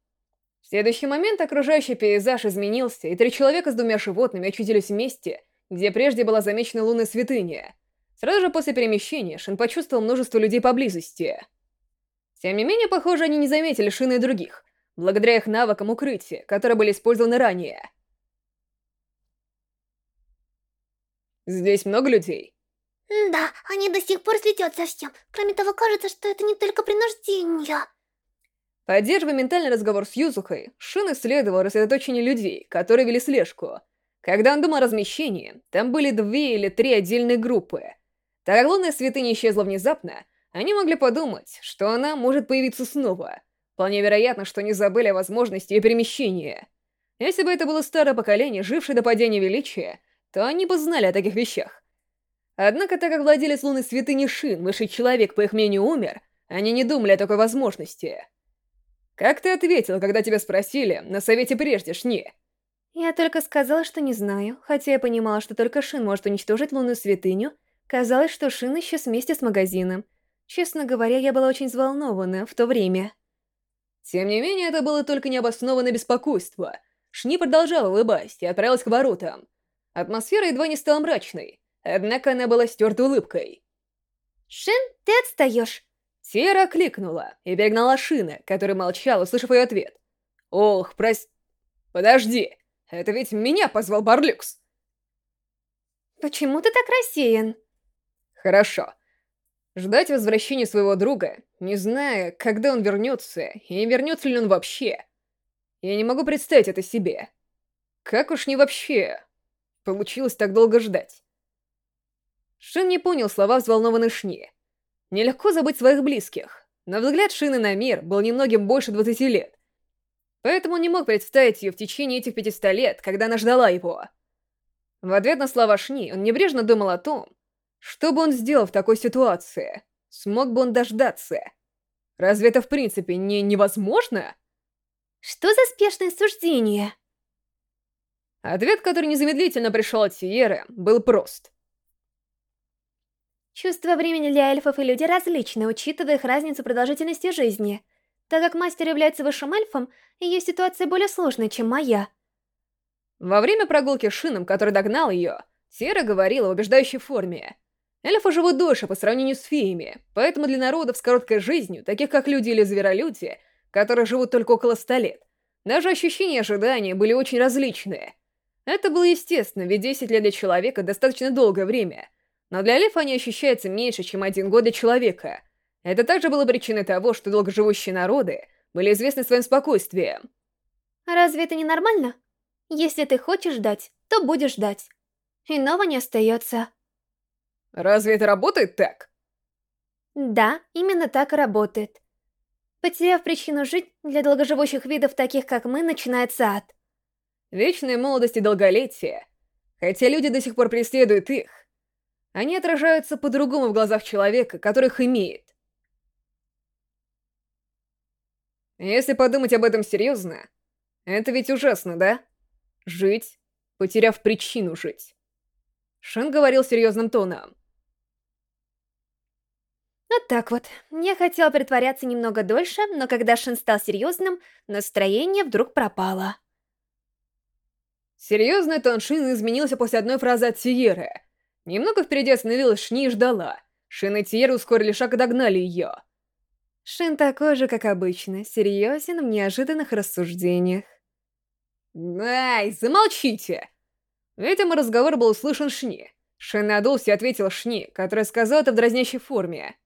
В следующий момент окружающий пейзаж изменился, и три человека с двумя животными очутились в месте, где прежде была замечена лунная святыня. Сразу же после перемещения Шин почувствовал множество людей поблизости. Тем не менее, похоже, они не заметили Шина и других, благодаря их навыкам укрытия, которые были использованы ранее. Здесь много людей? Да, они до сих пор следят за всем. Кроме того, кажется, что это не только принуждение. Поддерживая ментальный разговор с Юзухой, Шин исследовал рассредоточение людей, которые вели слежку. Когда он думал о размещении, там были две или три отдельные группы. Так как лунная святыня исчезла внезапно, они могли подумать, что она может появиться снова. Вполне вероятно, что они забыли о возможности ее перемещения. Если бы это было старое поколение, жившее до падения величия, то они бы знали о таких вещах. Однако, так как владелец лунной святыни Шин, высший человек, по их мнению, умер, они не думали о такой возможности. Как ты ответил, когда тебя спросили на совете прежде, Шни? Я только сказала, что не знаю, хотя я понимала, что только Шин может уничтожить лунную святыню. Казалось, что Шин исчез вместе с магазином. Честно говоря, я была очень взволнована в то время. Тем не менее, это было только необоснованное беспокойство. Шни продолжала улыбаясь и отправилась к воротам. Атмосфера едва не стала мрачной, однако она была стерта улыбкой. «Шин, ты отстаешь!» Сера кликнула и перегнала Шина, который молчал, услышав ее ответ. «Ох, прости... Подожди, это ведь меня позвал Барлюкс!» «Почему ты так рассеян?» «Хорошо. Ждать возвращения своего друга, не зная, когда он вернется, и вернется ли он вообще. Я не могу представить это себе. Как уж не вообще получилось так долго ждать. Шин не понял слова взволнованной Шни. Нелегко забыть своих близких, но взгляд Шины на мир был немногим больше 20 лет. Поэтому он не мог представить ее в течение этих 500 лет, когда она ждала его. В ответ на слова Шни он небрежно думал о том, что бы он сделал в такой ситуации. Смог бы он дождаться. Разве это в принципе не невозможно? Что за спешное суждение? Ответ, который незамедлительно пришел от Сиеры, был прост. Чувство времени для эльфов и людей различны, учитывая их разницу продолжительности жизни. Так как мастер является высшим эльфом, ее ситуация более сложная, чем моя. Во время прогулки с Шином, который догнал ее, Сиера говорила в убеждающей форме. Эльфы живут дольше по сравнению с феями, поэтому для народов с короткой жизнью, таких как люди или зверолюди, которые живут только около ста лет, даже ощущения и ожидания были очень различные. Это было естественно, ведь 10 лет для человека достаточно долгое время. Но для лев они ощущаются меньше, чем один год для человека. Это также было причиной того, что долгоживущие народы были известны своим спокойствием. Разве это не нормально? Если ты хочешь ждать, то будешь ждать. Иного не остается. Разве это работает так? Да, именно так и работает. Потеряв причину жить, для долгоживущих видов, таких как мы, начинается ад. Вечная молодость и долголетие. Хотя люди до сих пор преследуют их, они отражаются по-другому в глазах человека, которых имеет. Если подумать об этом серьезно, это ведь ужасно, да? Жить, потеряв причину жить. Шин говорил серьезным тоном. Вот так вот. Я хотела притворяться немного дольше, но когда Шин стал серьезным, настроение вдруг пропало. Серьезный тон Шины изменился после одной фразы от Сиеры. Немного впереди остановилась Шни и ждала. Шин и Тьер ускорили шаг и догнали ее. Шин такой же, как обычно, серьезен в неожиданных рассуждениях. «Ай, замолчите!» Видимо, разговор был услышан Шни. Шин надулся и ответил Шни, который сказал это в дразнящей форме.